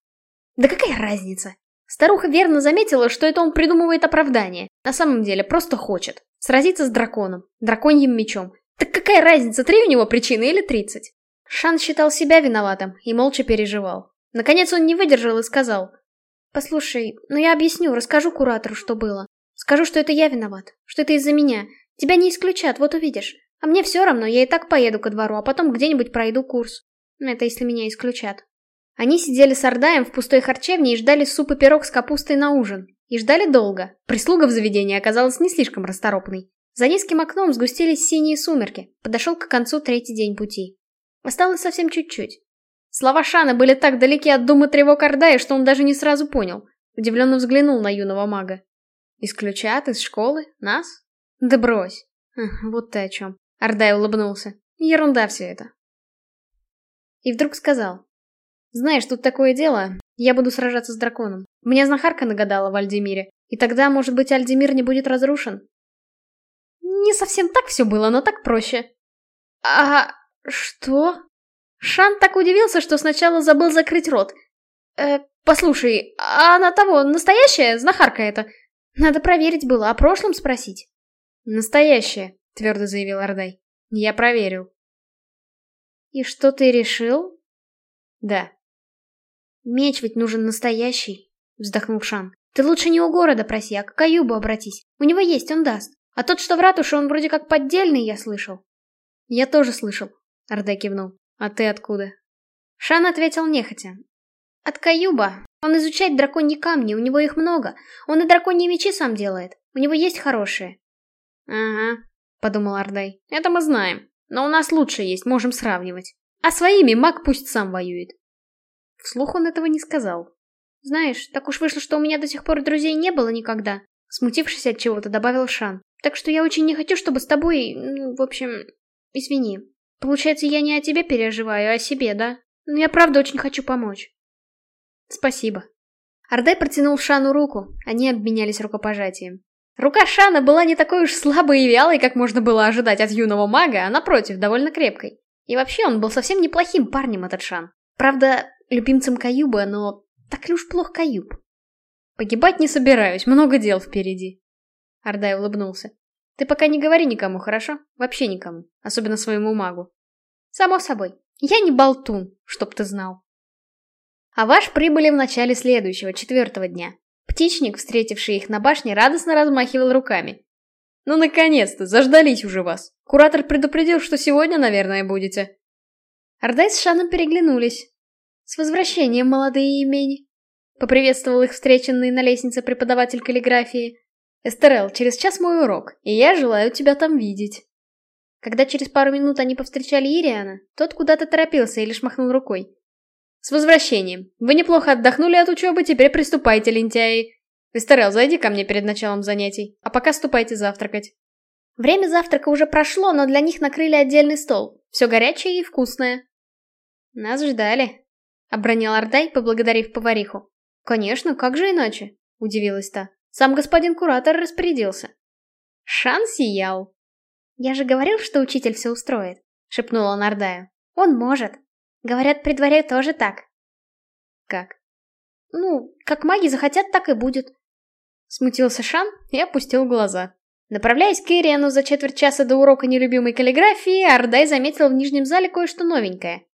Да какая разница? Старуха верно заметила, что это он придумывает оправдание. На самом деле, просто хочет. Сразиться с драконом. Драконьим мечом. Так какая разница, три у него причины или тридцать? Шан считал себя виноватым и молча переживал. Наконец он не выдержал и сказал. «Послушай, ну я объясню, расскажу куратору, что было. Скажу, что это я виноват, что это из-за меня. Тебя не исключат, вот увидишь. А мне все равно, я и так поеду ко двору, а потом где-нибудь пройду курс. Это если меня исключат. Они сидели с Ордаем в пустой харчевне и ждали суп и пирог с капустой на ужин. И ждали долго. Прислуга в заведении оказалась не слишком расторопной. За низким окном сгустились синие сумерки. Подошел к концу третий день пути. Осталось совсем чуть-чуть. Слова Шана были так далеки от думы тревог Ордая, что он даже не сразу понял. Удивленно взглянул на юного мага. «Исключат из школы? Нас? Да брось!» «Вот ты о чем!» Ордай улыбнулся. «Ерунда все это!» И вдруг сказал. Знаешь, тут такое дело. Я буду сражаться с драконом. Мне знахарка нагадала в Альдемире. И тогда, может быть, Альдемир не будет разрушен. Не совсем так все было, но так проще. А... что? Шан так удивился, что сначала забыл закрыть рот. Э, послушай, а она того, настоящая знахарка это? Надо проверить было, о прошлом спросить. Настоящая, твердо заявил Ардай. Я проверил. И что ты решил? Да. «Меч ведь нужен настоящий», — вздохнул Шан. «Ты лучше не у города проси, а к Каюбу обратись. У него есть, он даст. А тот, что в ратуше, он вроде как поддельный, я слышал». «Я тоже слышал», — Арде кивнул. «А ты откуда?» Шан ответил нехотя. «От Каюба. Он изучает драконьи камни, у него их много. Он и драконьи мечи сам делает. У него есть хорошие». «Ага», — подумал Ардай. «Это мы знаем. Но у нас лучше есть, можем сравнивать. А своими маг пусть сам воюет. Вслух он этого не сказал. «Знаешь, так уж вышло, что у меня до сих пор друзей не было никогда», смутившись от чего-то, добавил Шан. «Так что я очень не хочу, чтобы с тобой... Ну, в общем... Извини. Получается, я не о тебе переживаю, а о себе, да? Но я правда очень хочу помочь». «Спасибо». Ардай протянул Шану руку, они обменялись рукопожатием. Рука Шана была не такой уж слабой и вялой, как можно было ожидать от юного мага, а напротив, довольно крепкой. И вообще он был совсем неплохим парнем, этот Шан. Правда, любимцем Каюба, но так ли уж плох Каюб? Погибать не собираюсь, много дел впереди. Ардай улыбнулся. Ты пока не говори никому, хорошо? Вообще никому. Особенно своему магу. Само собой. Я не болтун, чтоб ты знал. А ваш прибыли в начале следующего, четвертого дня. Птичник, встретивший их на башне, радостно размахивал руками. «Ну, наконец-то! Заждались уже вас! Куратор предупредил, что сегодня, наверное, будете!» Ордай с Шаном переглянулись. «С возвращением, молодые имени!» Поприветствовал их встреченный на лестнице преподаватель каллиграфии. «Эстерел, через час мой урок, и я желаю тебя там видеть». Когда через пару минут они повстречали Ириана, тот куда-то торопился и лишь махнул рукой. «С возвращением! Вы неплохо отдохнули от учебы, теперь приступайте, лентяи! Эстерел, зайди ко мне перед началом занятий, а пока ступайте завтракать». Время завтрака уже прошло, но для них накрыли отдельный стол. Все горячее и вкусное. «Нас ждали», — обронил Ардай, поблагодарив повариху. «Конечно, как же иначе?» — удивилась та. «Сам господин куратор распорядился». Шан сиял. «Я же говорил, что учитель все устроит», — шепнула он Ардаю. «Он может. Говорят, при дворе тоже так». «Как?» «Ну, как маги захотят, так и будет». Смутился Шан и опустил глаза. Направляясь к Ириану за четверть часа до урока нелюбимой каллиграфии, Ардай заметил в нижнем зале кое-что новенькое.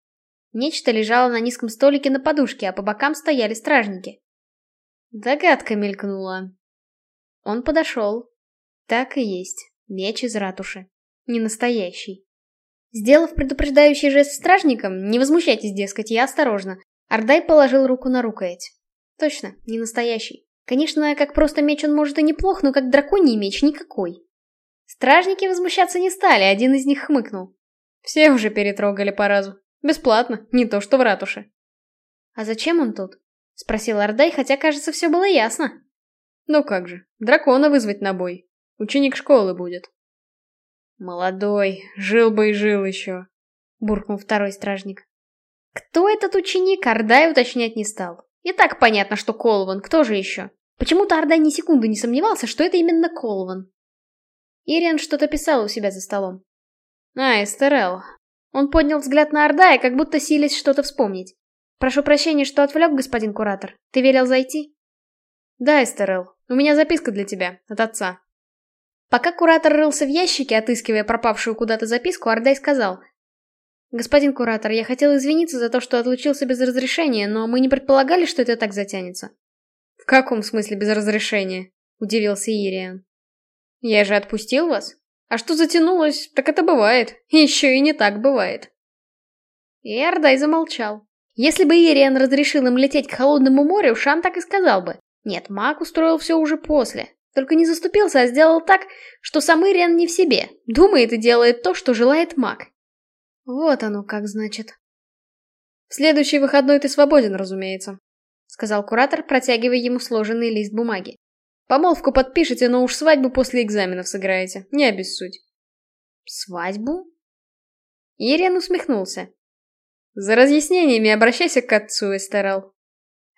Нечто лежало на низком столике на подушке, а по бокам стояли стражники. Догадка мелькнула. Он подошел. Так и есть. Меч из ратуши. Не настоящий. Сделав предупреждающий жест стражникам, не возмущайтесь, дескать, я осторожно, Ардай положил руку на рукоять. Точно, не настоящий. Конечно, как просто меч он может и неплох, но как драконий меч никакой. Стражники возмущаться не стали, один из них хмыкнул. Все уже перетрогали по разу. Бесплатно, не то что в ратуше. «А зачем он тут?» — спросил Ардай, хотя, кажется, все было ясно. «Ну как же, дракона вызвать на бой. Ученик школы будет». «Молодой, жил бы и жил еще», — буркнул второй стражник. Кто этот ученик, Ардай уточнять не стал. И так понятно, что Колван, кто же еще? Почему-то Ардай ни секунды не сомневался, что это именно Колван. Ириан что-то писал у себя за столом. «А, Эстерел, он поднял взгляд на Ордая, как будто силясь что-то вспомнить. «Прошу прощения, что отвлек, господин куратор. Ты велел зайти?» «Да, Эстерел. У меня записка для тебя, от отца». Пока куратор рылся в ящике, отыскивая пропавшую куда-то записку, Ордай сказал. «Господин куратор, я хотел извиниться за то, что отлучился без разрешения, но мы не предполагали, что это так затянется». «В каком смысле без разрешения?» — удивился Ириан. «Я же отпустил вас?» А что затянулось, так это бывает. Еще и не так бывает. И Ардай замолчал. Если бы Ириан разрешил им лететь к холодному морю, Шан так и сказал бы. Нет, маг устроил все уже после. Только не заступился, а сделал так, что сам Ириан не в себе. Думает и делает то, что желает маг. Вот оно как значит. В следующий выходной ты свободен, разумеется, сказал куратор, протягивая ему сложенный лист бумаги. Помолвку подпишете, но уж свадьбу после экзаменов сыграете. Не обессудь. Свадьбу? Ириан усмехнулся. За разъяснениями обращайся к отцу, Эстерал.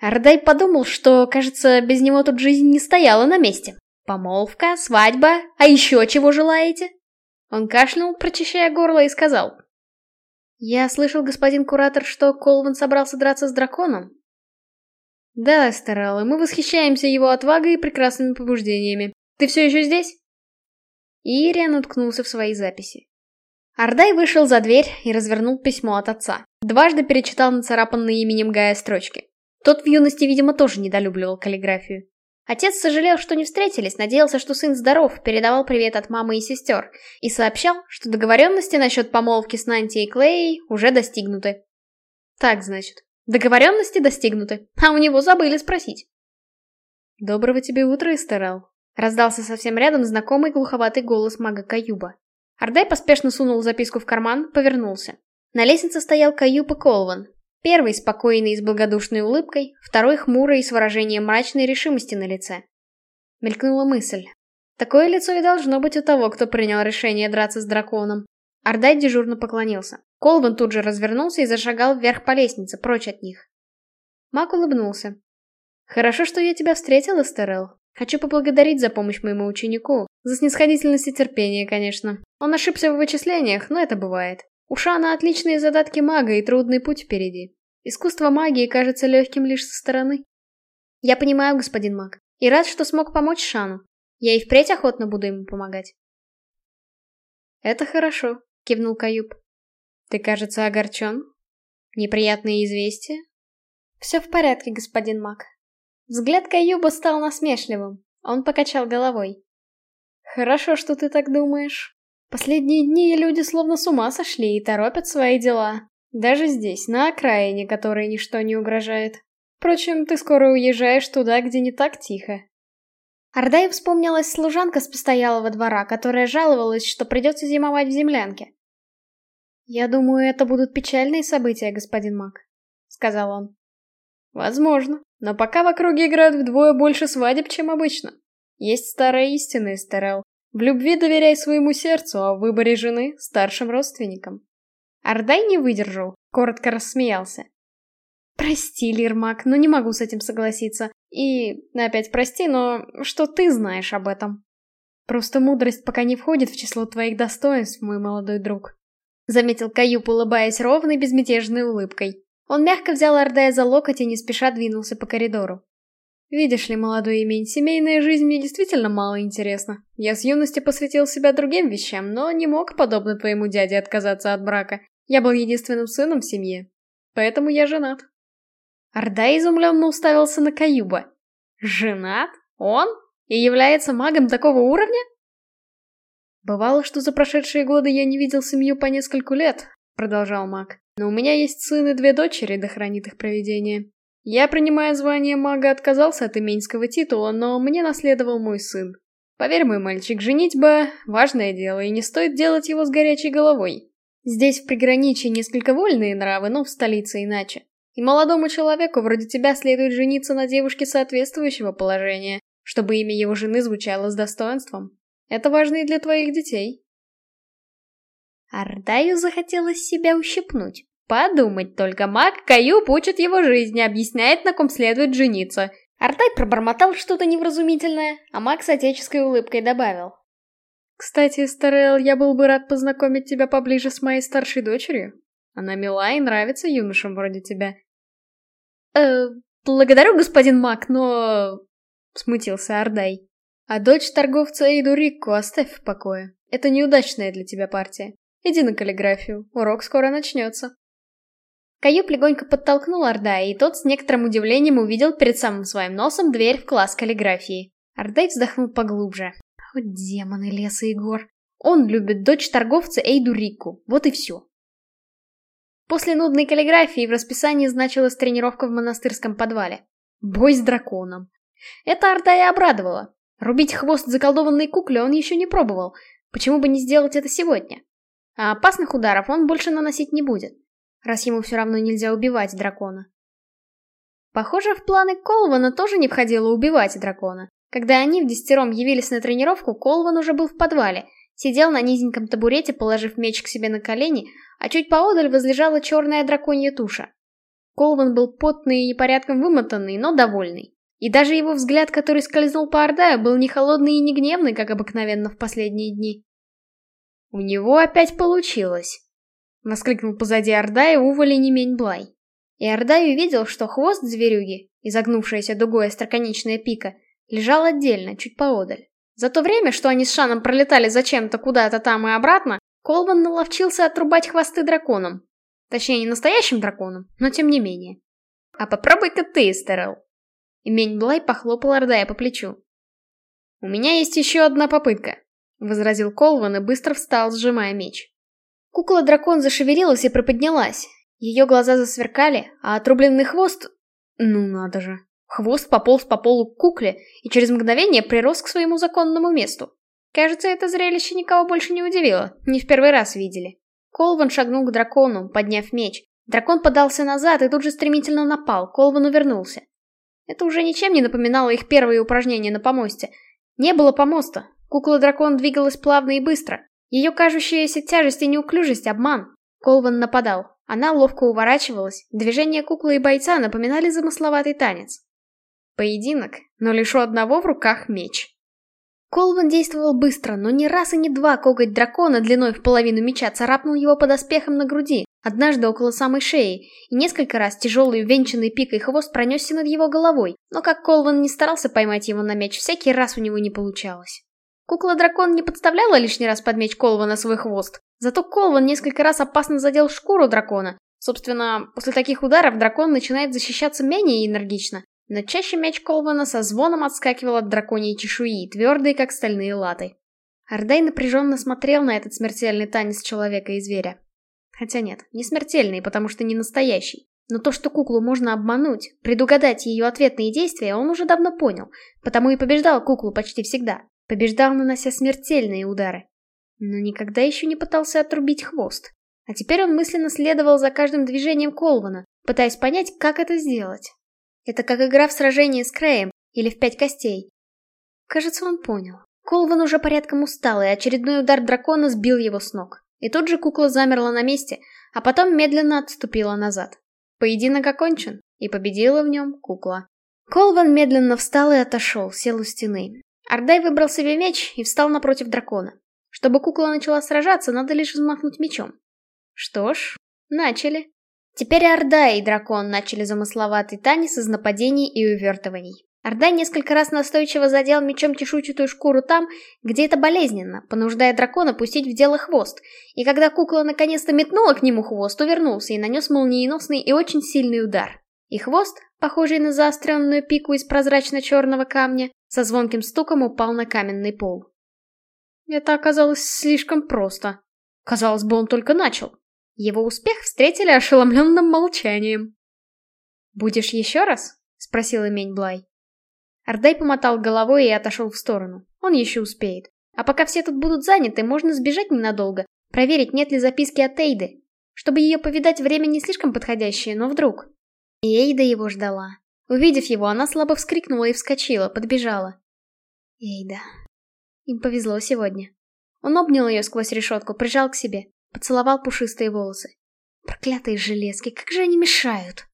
Ардай подумал, что, кажется, без него тут жизнь не стояла на месте. Помолвка, свадьба, а еще чего желаете? Он кашлянул, прочищая горло, и сказал. Я слышал, господин куратор, что Колван собрался драться с драконом. Да, Эстерал, мы восхищаемся его отвагой и прекрасными побуждениями. Ты все еще здесь? Ириан уткнулся в свои записи. Ардай вышел за дверь и развернул письмо от отца. Дважды перечитал нацарапанные именем Гая строчки. Тот в юности, видимо, тоже недолюбливал каллиграфию. Отец сожалел, что не встретились, надеялся, что сын здоров, передавал привет от мамы и сестер, и сообщал, что договоренности насчет помолвки с Нанти и Клеей уже достигнуты. Так, значит. Договоренности достигнуты, а у него забыли спросить. «Доброго тебе утра, Эстерал», — раздался совсем рядом знакомый глуховатый голос мага Каюба. Ардай поспешно сунул записку в карман, повернулся. На лестнице стоял Каюб и Колван. Первый спокойный и с благодушной улыбкой, второй хмурый и с выражением мрачной решимости на лице. Мелькнула мысль. Такое лицо и должно быть у того, кто принял решение драться с драконом. Ардай дежурно поклонился. Колван тут же развернулся и зашагал вверх по лестнице, прочь от них. Мак улыбнулся. «Хорошо, что я тебя встретила, Стерел. Хочу поблагодарить за помощь моему ученику. За снисходительность и терпение, конечно. Он ошибся в вычислениях, но это бывает. У Шана отличные задатки мага и трудный путь впереди. Искусство магии кажется легким лишь со стороны. Я понимаю, господин маг, и рад, что смог помочь Шану. Я и впредь охотно буду ему помогать. Это хорошо, кивнул Каюб. Ты, кажется, огорчен? Неприятные известия? Все в порядке, господин маг. Взгляд Каюба стал насмешливым. Он покачал головой. Хорошо, что ты так думаешь. Последние дни люди словно с ума сошли и торопят свои дела. Даже здесь, на окраине, которой ничто не угрожает. Впрочем, ты скоро уезжаешь туда, где не так тихо. Ордай вспомнилась служанка с постоялого двора, которая жаловалась, что придется зимовать в землянке. «Я думаю, это будут печальные события, господин Мак», — сказал он. «Возможно, но пока в округе играют вдвое больше свадеб, чем обычно. Есть старая истина, Эстерел. В любви доверяй своему сердцу, а в выборе жены — старшим родственникам. Ардай не выдержал, коротко рассмеялся. Прости, Лирмак, но не могу с этим согласиться. И, опять прости, но что ты знаешь об этом? Просто мудрость пока не входит в число твоих достоинств, мой молодой друг. Заметил Каюп, улыбаясь ровной, безмятежной улыбкой. Он мягко взял Ардая за локоть и не спеша двинулся по коридору. Видишь ли, молодой имень, семейная жизнь мне действительно мало интересна. Я с юности посвятил себя другим вещам, но не мог, подобно твоему дяде, отказаться от брака. Я был единственным сыном в семье. Поэтому я женат. Орда изумленно уставился на Каюба. Женат? Он? И является магом такого уровня? Бывало, что за прошедшие годы я не видел семью по нескольку лет, продолжал маг. Но у меня есть сын и две дочери, да хранит их провидение. Я, принимая звание мага, отказался от именского титула, но мне наследовал мой сын. Поверь, мой мальчик, женитьба — важное дело, и не стоит делать его с горячей головой. Здесь в приграничье несколько вольные нравы, но в столице иначе. И молодому человеку вроде тебя следует жениться на девушке соответствующего положения, чтобы имя его жены звучало с достоинством. Это важно и для твоих детей. Ардаю захотелось себя ущипнуть. Подумать только, маг Каюб учит его жизни, объясняет, на ком следует жениться. Артай пробормотал что-то невразумительное, а маг с отеческой улыбкой добавил. «Кстати, Старел, я был бы рад познакомить тебя поближе с моей старшей дочерью. Она мила и нравится юношам вроде тебя». «Э, благодарю, господин маг, но...» — смутился Ардай. «А дочь торговца Эйду Рикку оставь в покое. Это неудачная для тебя партия. Иди на каллиграфию, урок скоро начнется». Каюб легонько подтолкнул Ордая, и тот с некоторым удивлением увидел перед самым своим носом дверь в класс каллиграфии. Ордай вздохнул поглубже. Вот демоны леса и гор. Он любит дочь торговца Эйду Рику. Вот и все. После нудной каллиграфии в расписании значилась тренировка в монастырском подвале. Бой с драконом. Это Ардая обрадовало. Рубить хвост заколдованной кукле он еще не пробовал. Почему бы не сделать это сегодня? А опасных ударов он больше наносить не будет раз ему все равно нельзя убивать дракона. Похоже, в планы Колвана тоже не входило убивать дракона. Когда они в десятером явились на тренировку, Колван уже был в подвале, сидел на низеньком табурете, положив меч к себе на колени, а чуть поодаль возлежала черная драконья туша. Колван был потный и непорядком вымотанный, но довольный. И даже его взгляд, который скользнул по Ордаю, был не холодный и не гневный, как обыкновенно в последние дни. У него опять получилось. — воскликнул позади Ордая Ували Немень Блай. И Ордай увидел, что хвост зверюги, изогнувшаяся дугой остроконечная пика, лежал отдельно, чуть поодаль. За то время, что они с Шаном пролетали зачем-то куда-то там и обратно, Колван наловчился отрубать хвосты драконам. Точнее, не настоящим драконам, но тем не менее. А попробуй-ка ты, Стерел. И Мень Блай похлопал Ордая по плечу. «У меня есть еще одна попытка», — возразил Колван и быстро встал, сжимая меч. Кукла-дракон зашевелилась и приподнялась. Ее глаза засверкали, а отрубленный хвост... Ну надо же. Хвост пополз по полу к кукле и через мгновение прирос к своему законному месту. Кажется, это зрелище никого больше не удивило, не в первый раз видели. Колван шагнул к дракону, подняв меч. Дракон подался назад и тут же стремительно напал, Колван увернулся. Это уже ничем не напоминало их первые упражнения на помосте. Не было помоста. Кукла-дракон двигалась плавно и быстро. Ее кажущаяся тяжесть и неуклюжесть — обман. Колван нападал. Она ловко уворачивалась, движения куклы и бойца напоминали замысловатый танец. Поединок, но лишь у одного в руках меч. Колван действовал быстро, но ни раз и не два коготь дракона длиной в половину меча царапнул его под оспехом на груди, однажды около самой шеи, и несколько раз тяжелый венчанный пикой хвост пронесся над его головой, но как Колван не старался поймать его на меч, всякий раз у него не получалось. Кукла-дракон не подставляла лишний раз под меч Колвана свой хвост, зато Колван несколько раз опасно задел шкуру дракона. Собственно, после таких ударов дракон начинает защищаться менее энергично, но чаще меч Колвана со звоном отскакивал от драконьей чешуи, твердые, как стальные латы. Ардай напряженно смотрел на этот смертельный танец человека и зверя. Хотя нет, не смертельный, потому что не настоящий. Но то, что куклу можно обмануть, предугадать ее ответные действия, он уже давно понял, потому и побеждал куклу почти всегда. Побеждал, нанося смертельные удары. Но никогда еще не пытался отрубить хвост. А теперь он мысленно следовал за каждым движением Колвана, пытаясь понять, как это сделать. Это как игра в сражении с Крэем или в пять костей. Кажется, он понял. Колван уже порядком устал, и очередной удар дракона сбил его с ног. И тут же кукла замерла на месте, а потом медленно отступила назад. Поединок окончен, и победила в нем кукла. Колван медленно встал и отошел, сел у стены. Ардай выбрал себе меч и встал напротив дракона. Чтобы кукла начала сражаться, надо лишь взмахнуть мечом. Что ж, начали. Теперь Ардай и дракон начали замысловатый танец из нападений и увертываний. Ардай несколько раз настойчиво задел мечом чешуйчатую шкуру там, где это болезненно, понуждая дракона пустить в дело хвост. И когда кукла наконец-то метнула к нему хвост, увернулся и нанес молниеносный и очень сильный удар. И хвост, похожий на заостренную пику из прозрачно-черного камня, со звонким стуком упал на каменный пол. Это оказалось слишком просто. Казалось бы, он только начал. Его успех встретили ошеломленным молчанием. «Будешь еще раз?» — спросил Имень Блай. Ардай помотал головой и отошел в сторону. Он еще успеет. А пока все тут будут заняты, можно сбежать ненадолго, проверить, нет ли записки от Эйды. Чтобы ее повидать, время не слишком подходящее, но вдруг. И Эйда его ждала. Увидев его, она слабо вскрикнула и вскочила, подбежала. Эйда. Им повезло сегодня. Он обнял ее сквозь решетку, прижал к себе, поцеловал пушистые волосы. Проклятые железки, как же они мешают!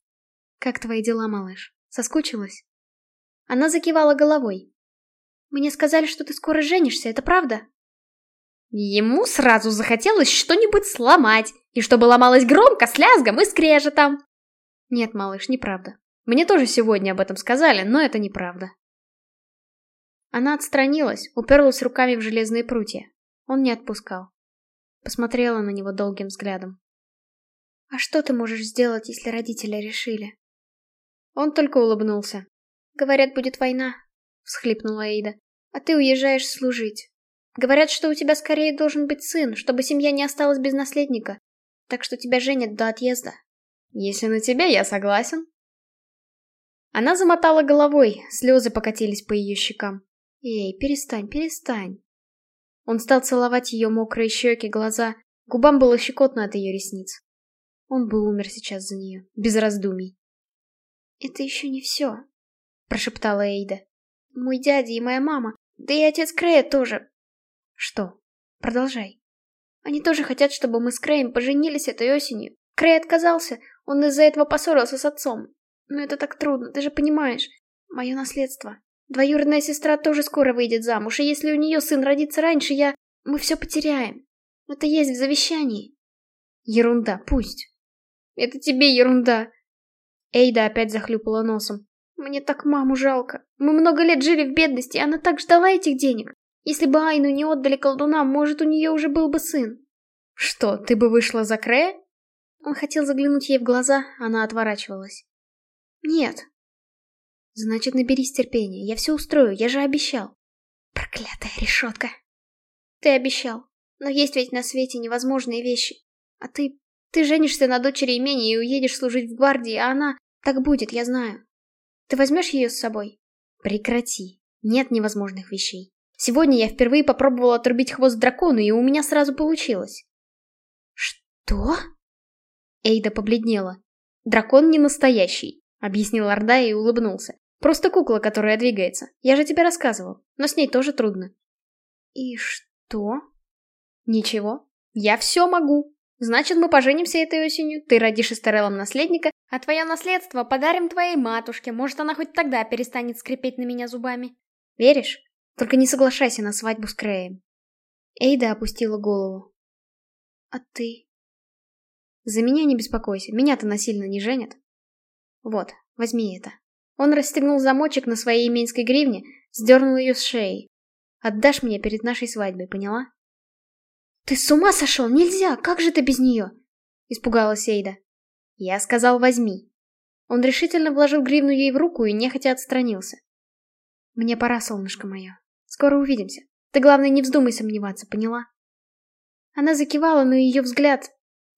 Как твои дела, малыш? Соскучилась? Она закивала головой. Мне сказали, что ты скоро женишься, это правда? Ему сразу захотелось что-нибудь сломать, и чтобы ломалось громко, с лязгом и скрежетом. Нет, малыш, неправда. Мне тоже сегодня об этом сказали, но это неправда. Она отстранилась, уперлась руками в железные прутья. Он не отпускал. Посмотрела на него долгим взглядом. «А что ты можешь сделать, если родители решили?» Он только улыбнулся. «Говорят, будет война», — всхлипнула Эйда. «А ты уезжаешь служить. Говорят, что у тебя скорее должен быть сын, чтобы семья не осталась без наследника. Так что тебя женят до отъезда». «Если на тебя, я согласен», она замотала головой, слезы покатились по ее щекам. «Эй, перестань, перестань!» Он стал целовать ее мокрые щеки, глаза. Губам было щекотно от ее ресниц. Он бы умер сейчас за нее, без раздумий. «Это еще не все», — прошептала Эйда. «Мой дядя и моя мама, да и отец Крея тоже». «Что? Продолжай». «Они тоже хотят, чтобы мы с Креем поженились этой осенью. Крей отказался, он из-за этого поссорился с отцом. Но это так трудно, ты же понимаешь. Мое наследство. Двоюродная сестра тоже скоро выйдет замуж, и если у нее сын родится раньше, я... Мы все потеряем. Это есть в завещании. Ерунда, пусть. Это тебе ерунда. Эйда опять захлюпала носом. Мне так маму жалко. Мы много лет жили в бедности, она так ждала этих денег. Если бы Айну не отдали колдунам, может, у нее уже был бы сын. Что, ты бы вышла за Крея? Он хотел заглянуть ей в глаза, она отворачивалась. Нет. Значит, наберись терпения, я все устрою, я же обещал. Проклятая решетка. Ты обещал. Но есть ведь на свете невозможные вещи. А ты... Ты женишься на дочери имени и уедешь служить в гвардии, а она... Так будет, я знаю. Ты возьмешь ее с собой? Прекрати. Нет невозможных вещей. Сегодня я впервые попробовала отрубить хвост дракону, и у меня сразу получилось. Что? Эйда побледнела. Дракон не настоящий объяснил Орда и улыбнулся. Просто кукла, которая двигается. Я же тебе рассказывал. Но с ней тоже трудно. И что? Ничего. Я все могу. Значит, мы поженимся этой осенью, ты родишь Эстереллом наследника, а твое наследство подарим твоей матушке, может, она хоть тогда перестанет скрипеть на меня зубами. Веришь? Только не соглашайся на свадьбу с Креем. Эйда опустила голову. А ты? За меня не беспокойся, меня-то насильно не женят. Вот, возьми это. Он расстегнул замочек на своей именской гривне, сдернул ее с шеи. Отдашь мне перед нашей свадьбой, поняла? Ты с ума сошел? Нельзя! Как же ты без нее? Испугалась Эйда. Я сказал, возьми. Он решительно вложил гривну ей в руку и нехотя отстранился. Мне пора, солнышко мое. Скоро увидимся. Ты, главное, не вздумай сомневаться, поняла? Она закивала, но ее взгляд...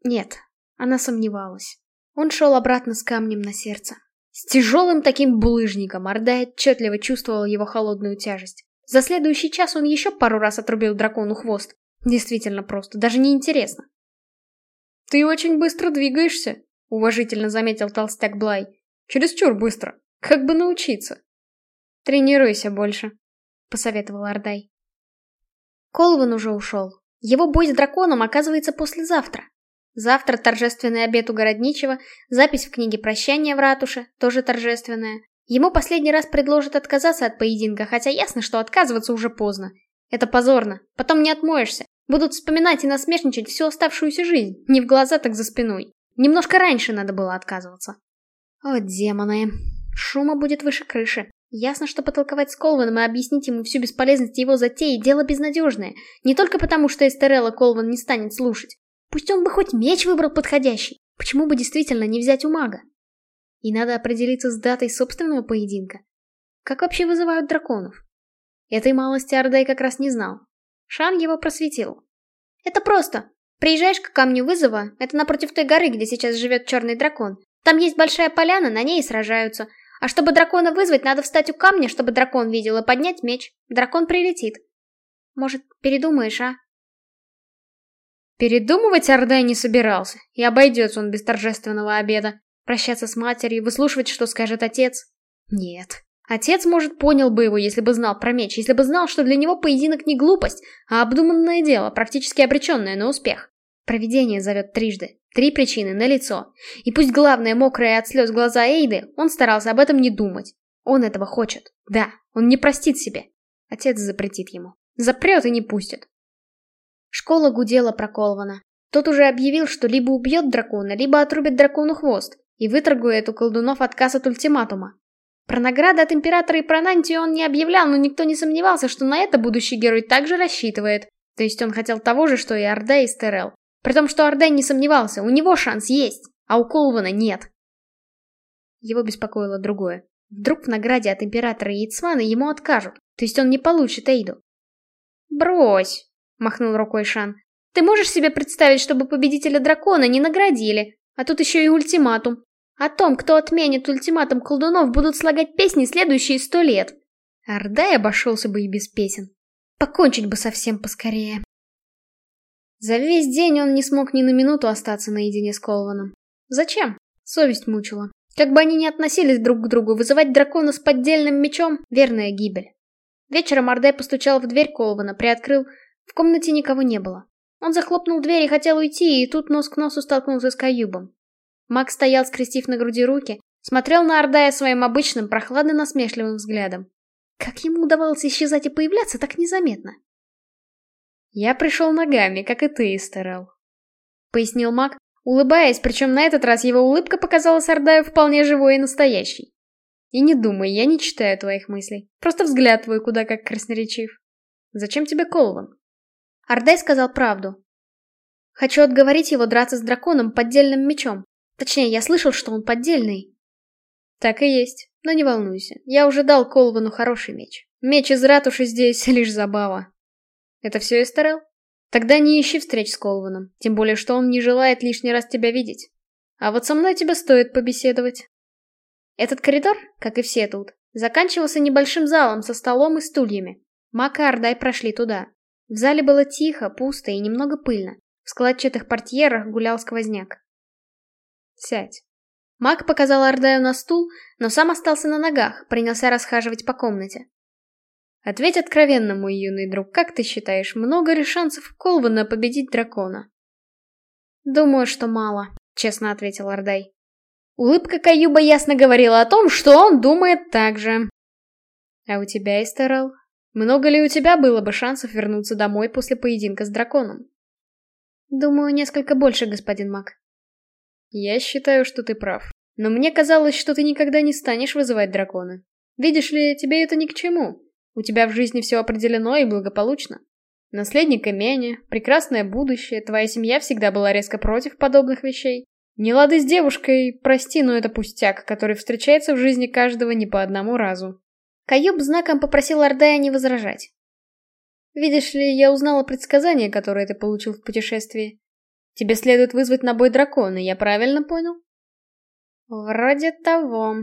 Нет, она сомневалась. Он шел обратно с камнем на сердце. С тяжелым таким булыжником Ордай отчетливо чувствовал его холодную тяжесть. За следующий час он еще пару раз отрубил дракону хвост. Действительно просто, даже не интересно. «Ты очень быстро двигаешься», — уважительно заметил толстяк Блай. «Чересчур быстро. Как бы научиться?» «Тренируйся больше», — посоветовал Ордай. Колван уже ушел. Его бой с драконом оказывается послезавтра. Завтра торжественный обед у Городничего, запись в книге прощания в ратуше, тоже торжественная. Ему последний раз предложат отказаться от поединка, хотя ясно, что отказываться уже поздно. Это позорно, потом не отмоешься. Будут вспоминать и насмешничать всю оставшуюся жизнь, не в глаза, так за спиной. Немножко раньше надо было отказываться. О, демоны. Шума будет выше крыши. Ясно, что потолковать с Колваном и объяснить ему всю бесполезность его затеи – дело безнадежное. Не только потому, что Эстерелла Колван не станет слушать. Пусть он бы хоть меч выбрал подходящий. Почему бы действительно не взять у мага? И надо определиться с датой собственного поединка. Как вообще вызывают драконов? Этой малости Ардай как раз не знал. Шан его просветил. Это просто. Приезжаешь к камню вызова, это напротив той горы, где сейчас живет черный дракон. Там есть большая поляна, на ней и сражаются. А чтобы дракона вызвать, надо встать у камня, чтобы дракон видел, и поднять меч. Дракон прилетит. Может, передумаешь, а? Передумывать Ордай не собирался, и обойдется он без торжественного обеда. Прощаться с матерью, выслушивать, что скажет отец. Нет. Отец, может, понял бы его, если бы знал про меч, если бы знал, что для него поединок не глупость, а обдуманное дело, практически обреченное на успех. Провидение зовет трижды. Три причины на лицо. И пусть главное мокрое от слез глаза Эйды, он старался об этом не думать. Он этого хочет. Да, он не простит себе. Отец запретит ему. Запрет и не пустит. Школа гудела про Колвана. Тот уже объявил, что либо убьет дракона, либо отрубит дракону хвост, и выторгует у колдунов отказ от ультиматума. Про награды от Императора и про Нантию он не объявлял, но никто не сомневался, что на это будущий герой также рассчитывает. То есть он хотел того же, что и Орда и Стерел. При том, что Орден не сомневался, у него шанс есть, а у Колвана нет. Его беспокоило другое. Вдруг в награде от Императора Яцмана ему откажут, то есть он не получит Эйду. «Брось!» — махнул рукой Шан. «Ты можешь себе представить, чтобы победителя дракона не наградили? А тут еще и ультиматум. О том, кто отменит ультиматум колдунов, будут слагать песни следующие сто лет. Ордай обошелся бы и без песен. Покончить бы совсем поскорее. За весь день он не смог ни на минуту остаться наедине с Колваном. Зачем? Совесть мучила. Как бы они ни относились друг к другу, вызывать дракона с поддельным мечом — верная гибель. Вечером Ордей постучал в дверь Колвана, приоткрыл. В комнате никого не было. Он захлопнул дверь и хотел уйти, и тут нос к носу столкнулся с Каюбом. Маг стоял, скрестив на груди руки, смотрел на Ордая своим обычным, прохладно-насмешливым взглядом. Как ему удавалось исчезать и появляться так незаметно? «Я пришел ногами, как и ты, Эстерел», — пояснил маг, улыбаясь, причем на этот раз его улыбка показалась Ардаю вполне живой и настоящей. «И не думай, я не читаю твоих мыслей. Просто взгляд твой куда как красноречив. Зачем тебе Колван?» Ардай сказал правду. Хочу отговорить его драться с драконом поддельным мечом. Точнее, я слышал, что он поддельный. Так и есть, но не волнуйся. Я уже дал Колвану хороший меч. Меч из ратуши здесь лишь забава. Это все Эстерел? Тогда не ищи встреч с Колваном, тем более, что он не желает лишний раз тебя видеть. А вот со мной тебе стоит побеседовать. Этот коридор, как и все тут, заканчивался небольшим залом со столом и стульями. Мак и Ардай прошли туда. В зале было тихо, пусто и немного пыльно. В складчатых портьерах гулял сквозняк. «Сядь». Мак показал Ардаю на стул, но сам остался на ногах, принялся расхаживать по комнате. Ответь откровенно, мой юный друг, как ты считаешь, много ли шансов Колвана победить дракона? Думаю, что мало, честно ответил Ардай. Улыбка Каюба ясно говорила о том, что он думает так же. А у тебя, Эстерел, Много ли у тебя было бы шансов вернуться домой после поединка с драконом? Думаю, несколько больше, господин Мак. Я считаю, что ты прав. Но мне казалось, что ты никогда не станешь вызывать дракона. Видишь ли, тебе это ни к чему. У тебя в жизни все определено и благополучно. Наследник имения, прекрасное будущее, твоя семья всегда была резко против подобных вещей. Не лады с девушкой, прости, но это пустяк, который встречается в жизни каждого не по одному разу. Каюб знаком попросил Ардая не возражать. Видишь ли, я узнала предсказание, которое ты получил в путешествии. Тебе следует вызвать на бой дракона, я правильно понял? Вроде того.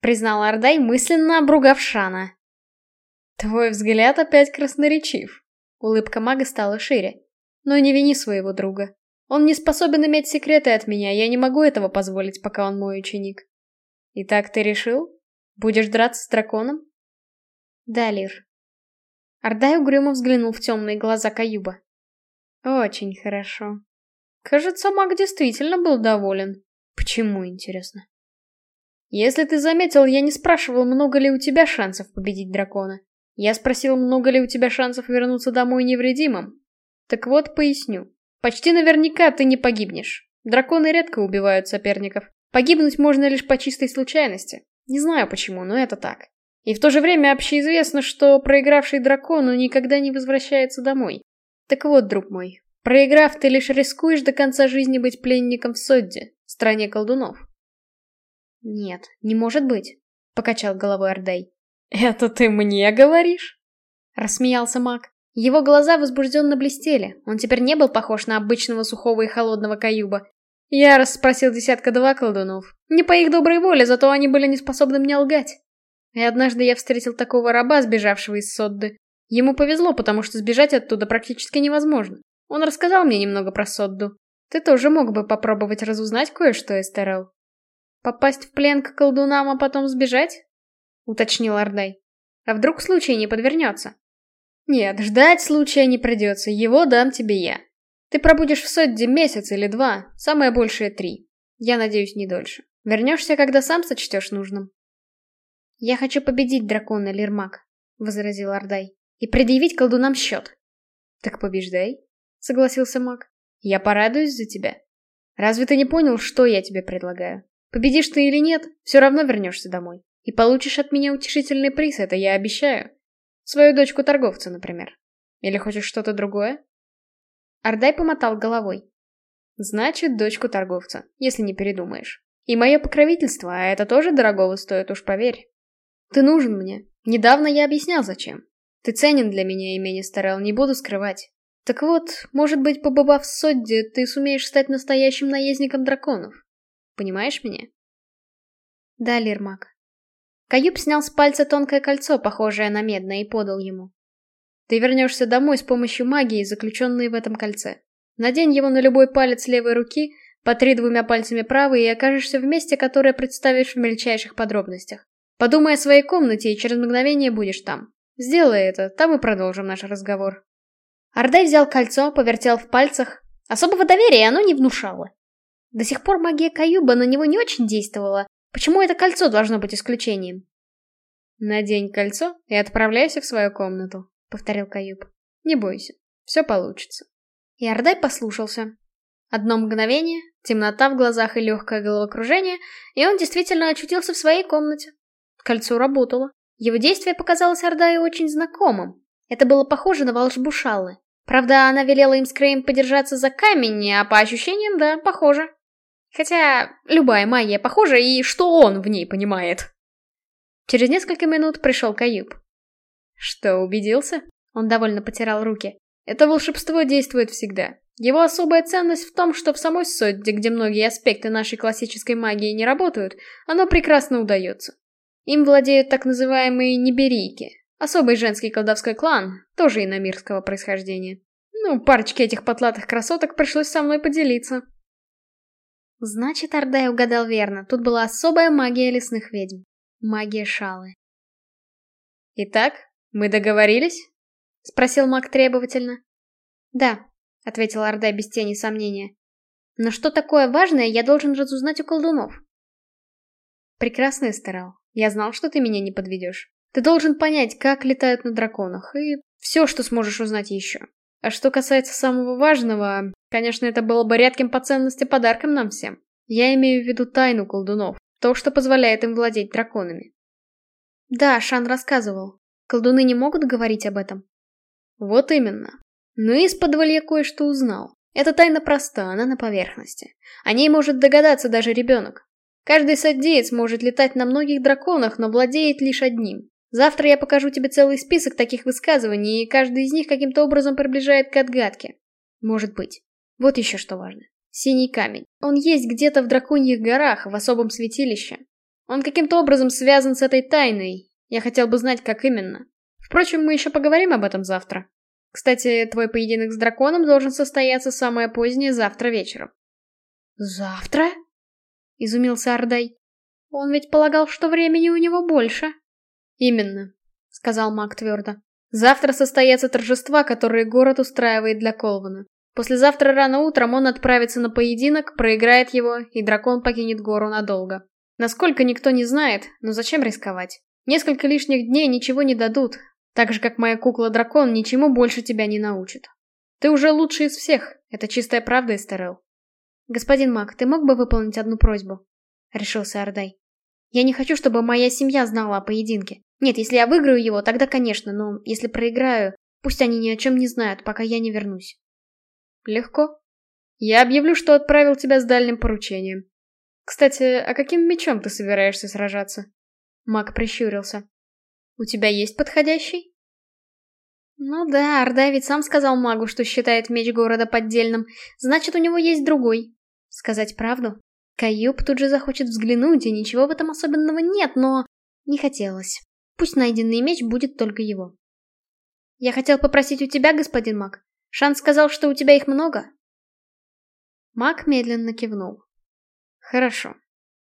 Признал Ардай, мысленно обругав Шана. Твой взгляд опять красноречив. Улыбка мага стала шире. Но не вини своего друга. Он не способен иметь секреты от меня, я не могу этого позволить, пока он мой ученик. Итак, ты решил? Будешь драться с драконом? Да, Лир. Ардай угрюмо взглянул в темные глаза Каюба. Очень хорошо. Кажется, маг действительно был доволен. Почему, интересно? Если ты заметил, я не спрашивал, много ли у тебя шансов победить дракона. Я спросил, много ли у тебя шансов вернуться домой невредимым. Так вот, поясню. Почти наверняка ты не погибнешь. Драконы редко убивают соперников. Погибнуть можно лишь по чистой случайности. Не знаю почему, но это так. И в то же время общеизвестно, что проигравший дракону никогда не возвращается домой. Так вот, друг мой, проиграв, ты лишь рискуешь до конца жизни быть пленником в Содде, стране колдунов. Нет, не может быть, покачал головой Ордей. Это ты мне говоришь? Рассмеялся маг. Его глаза возбужденно блестели, он теперь не был похож на обычного сухого и холодного каюба. Я расспросил десятка-два колдунов. Не по их доброй воле, зато они были не способны мне лгать. И однажды я встретил такого раба, сбежавшего из Содды. Ему повезло, потому что сбежать оттуда практически невозможно. Он рассказал мне немного про Содду. Ты тоже мог бы попробовать разузнать кое-что, Эстерел. Попасть в плен к колдунам, а потом сбежать? Уточнил Ордай. А вдруг случай не подвернется? Нет, ждать случая не придется, его дам тебе я. Ты пробудешь в Содде месяц или два, самое большее три. Я надеюсь, не дольше. Вернешься, когда сам сочтешь нужным. Я хочу победить дракона, Лирмак, возразил Ордай, и предъявить колдунам счет. Так побеждай, согласился маг. Я порадуюсь за тебя. Разве ты не понял, что я тебе предлагаю? Победишь ты или нет, все равно вернешься домой. И получишь от меня утешительный приз, это я обещаю. Свою дочку торговца, например. Или хочешь что-то другое? Ардай помотал головой. Значит, дочку торговца, если не передумаешь. И мое покровительство, а это тоже дорогого стоит, уж поверь. Ты нужен мне. Недавно я объяснял, зачем. Ты ценен для меня, имени Старел, не буду скрывать. Так вот, может быть, побывав в Содде, ты сумеешь стать настоящим наездником драконов. Понимаешь меня? Да, Лирмак. Каюб снял с пальца тонкое кольцо, похожее на медное, и подал ему. Ты вернешься домой с помощью магии, заключенной в этом кольце. Надень его на любой палец левой руки, потри двумя пальцами правой и окажешься в месте, которое представишь в мельчайших подробностях. Подумай о своей комнате, и через мгновение будешь там. Сделай это, там и продолжим наш разговор. Ардай взял кольцо, повертел в пальцах. Особого доверия оно не внушало. До сих пор магия Каюба на него не очень действовала, Почему это кольцо должно быть исключением? Надень кольцо и отправляйся в свою комнату, повторил Каюб. Не бойся, все получится. И Ардай послушался. Одно мгновение, темнота в глазах и легкое головокружение, и он действительно очутился в своей комнате. Кольцо работало. Его действие показалось Ардаю очень знакомым. Это было похоже на волшбу Шаллы. Правда, она велела им с Крейм подержаться за камень, а по ощущениям, да, похоже. Хотя любая магия похожа, и что он в ней понимает? Через несколько минут пришел Каюб. Что, убедился? Он довольно потирал руки. Это волшебство действует всегда. Его особая ценность в том, что в самой Содде, где многие аспекты нашей классической магии не работают, оно прекрасно удается. Им владеют так называемые неберийки, особый женский колдовской клан, тоже иномирского происхождения. Ну, парочке этих потлатых красоток пришлось со мной поделиться. Значит, Ардай угадал верно. Тут была особая магия лесных ведьм. Магия Шалы. «Итак, мы договорились?» — спросил маг требовательно. «Да», — ответил Ардай без тени сомнения. «Но что такое важное, я должен разузнать у колдунов». «Прекрасно, Эстерал. Я знал, что ты меня не подведешь. Ты должен понять, как летают на драконах, и все, что сможешь узнать еще. А что касается самого важного, конечно, это было бы редким по ценности подарком нам всем. Я имею в виду тайну колдунов, то, что позволяет им владеть драконами. Да, Шан рассказывал. Колдуны не могут говорить об этом? Вот именно. Но из-под я кое-что узнал. Эта тайна проста, она на поверхности. О ней может догадаться даже ребенок. Каждый саддеец может летать на многих драконах, но владеет лишь одним. Завтра я покажу тебе целый список таких высказываний, и каждый из них каким-то образом приближает к отгадке. Может быть. Вот еще что важно. Синий камень. Он есть где-то в драконьих горах, в особом святилище. Он каким-то образом связан с этой тайной. Я хотел бы знать, как именно. Впрочем, мы еще поговорим об этом завтра. Кстати, твой поединок с драконом должен состояться самое позднее завтра вечером. Завтра? Изумился Ардай. Он ведь полагал, что времени у него больше. Именно, сказал маг твердо. Завтра состоятся торжества, которые город устраивает для Колвана. Послезавтра рано утром он отправится на поединок, проиграет его, и дракон покинет гору надолго. Насколько никто не знает, но зачем рисковать? Несколько лишних дней ничего не дадут, так же, как моя кукла-дракон ничему больше тебя не научит. Ты уже лучший из всех, это чистая правда, Эстерел. Господин Мак, ты мог бы выполнить одну просьбу? Решился Ардай. Я не хочу, чтобы моя семья знала о поединке. Нет, если я выиграю его, тогда конечно, но если проиграю, пусть они ни о чем не знают, пока я не вернусь. Легко. Я объявлю, что отправил тебя с дальним поручением. Кстати, а каким мечом ты собираешься сражаться? Мак прищурился. У тебя есть подходящий? Ну да, Орда ведь сам сказал магу, что считает меч города поддельным. Значит, у него есть другой. Сказать правду? Каюб тут же захочет взглянуть, и ничего в этом особенного нет, но... Не хотелось. Пусть найденный меч будет только его. Я хотел попросить у тебя, господин маг. Шан сказал, что у тебя их много. Маг медленно кивнул. Хорошо.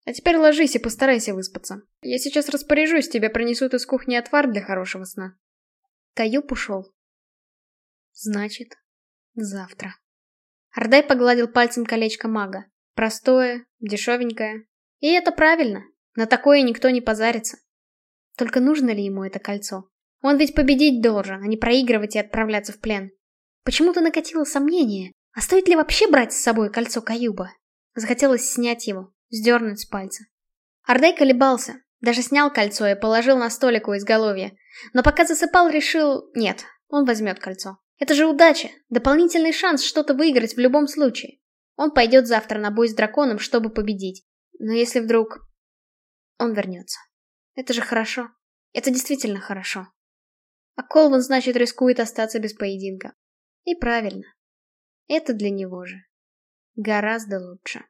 А теперь ложись и постарайся выспаться. Я сейчас распоряжусь, тебе принесут из кухни отвар для хорошего сна. Каюб ушел. Значит, завтра. Ардай погладил пальцем колечко мага. Простое, дешевенькое. И это правильно. На такое никто не позарится. Только нужно ли ему это кольцо? Он ведь победить должен, а не проигрывать и отправляться в плен. Почему-то накатило сомнение, а стоит ли вообще брать с собой кольцо Каюба? Захотелось снять его, Сдернуть с пальца. Ардей колебался, даже снял кольцо и положил на столик у изголовья. Но пока засыпал, решил... Нет, он возьмет кольцо. Это же удача, дополнительный шанс что-то выиграть в любом случае. Он пойдет завтра на бой с драконом, чтобы победить. Но если вдруг... Он вернется. Это же хорошо. Это действительно хорошо. А Колван, значит, рискует остаться без поединка. И правильно. Это для него же. Гораздо лучше.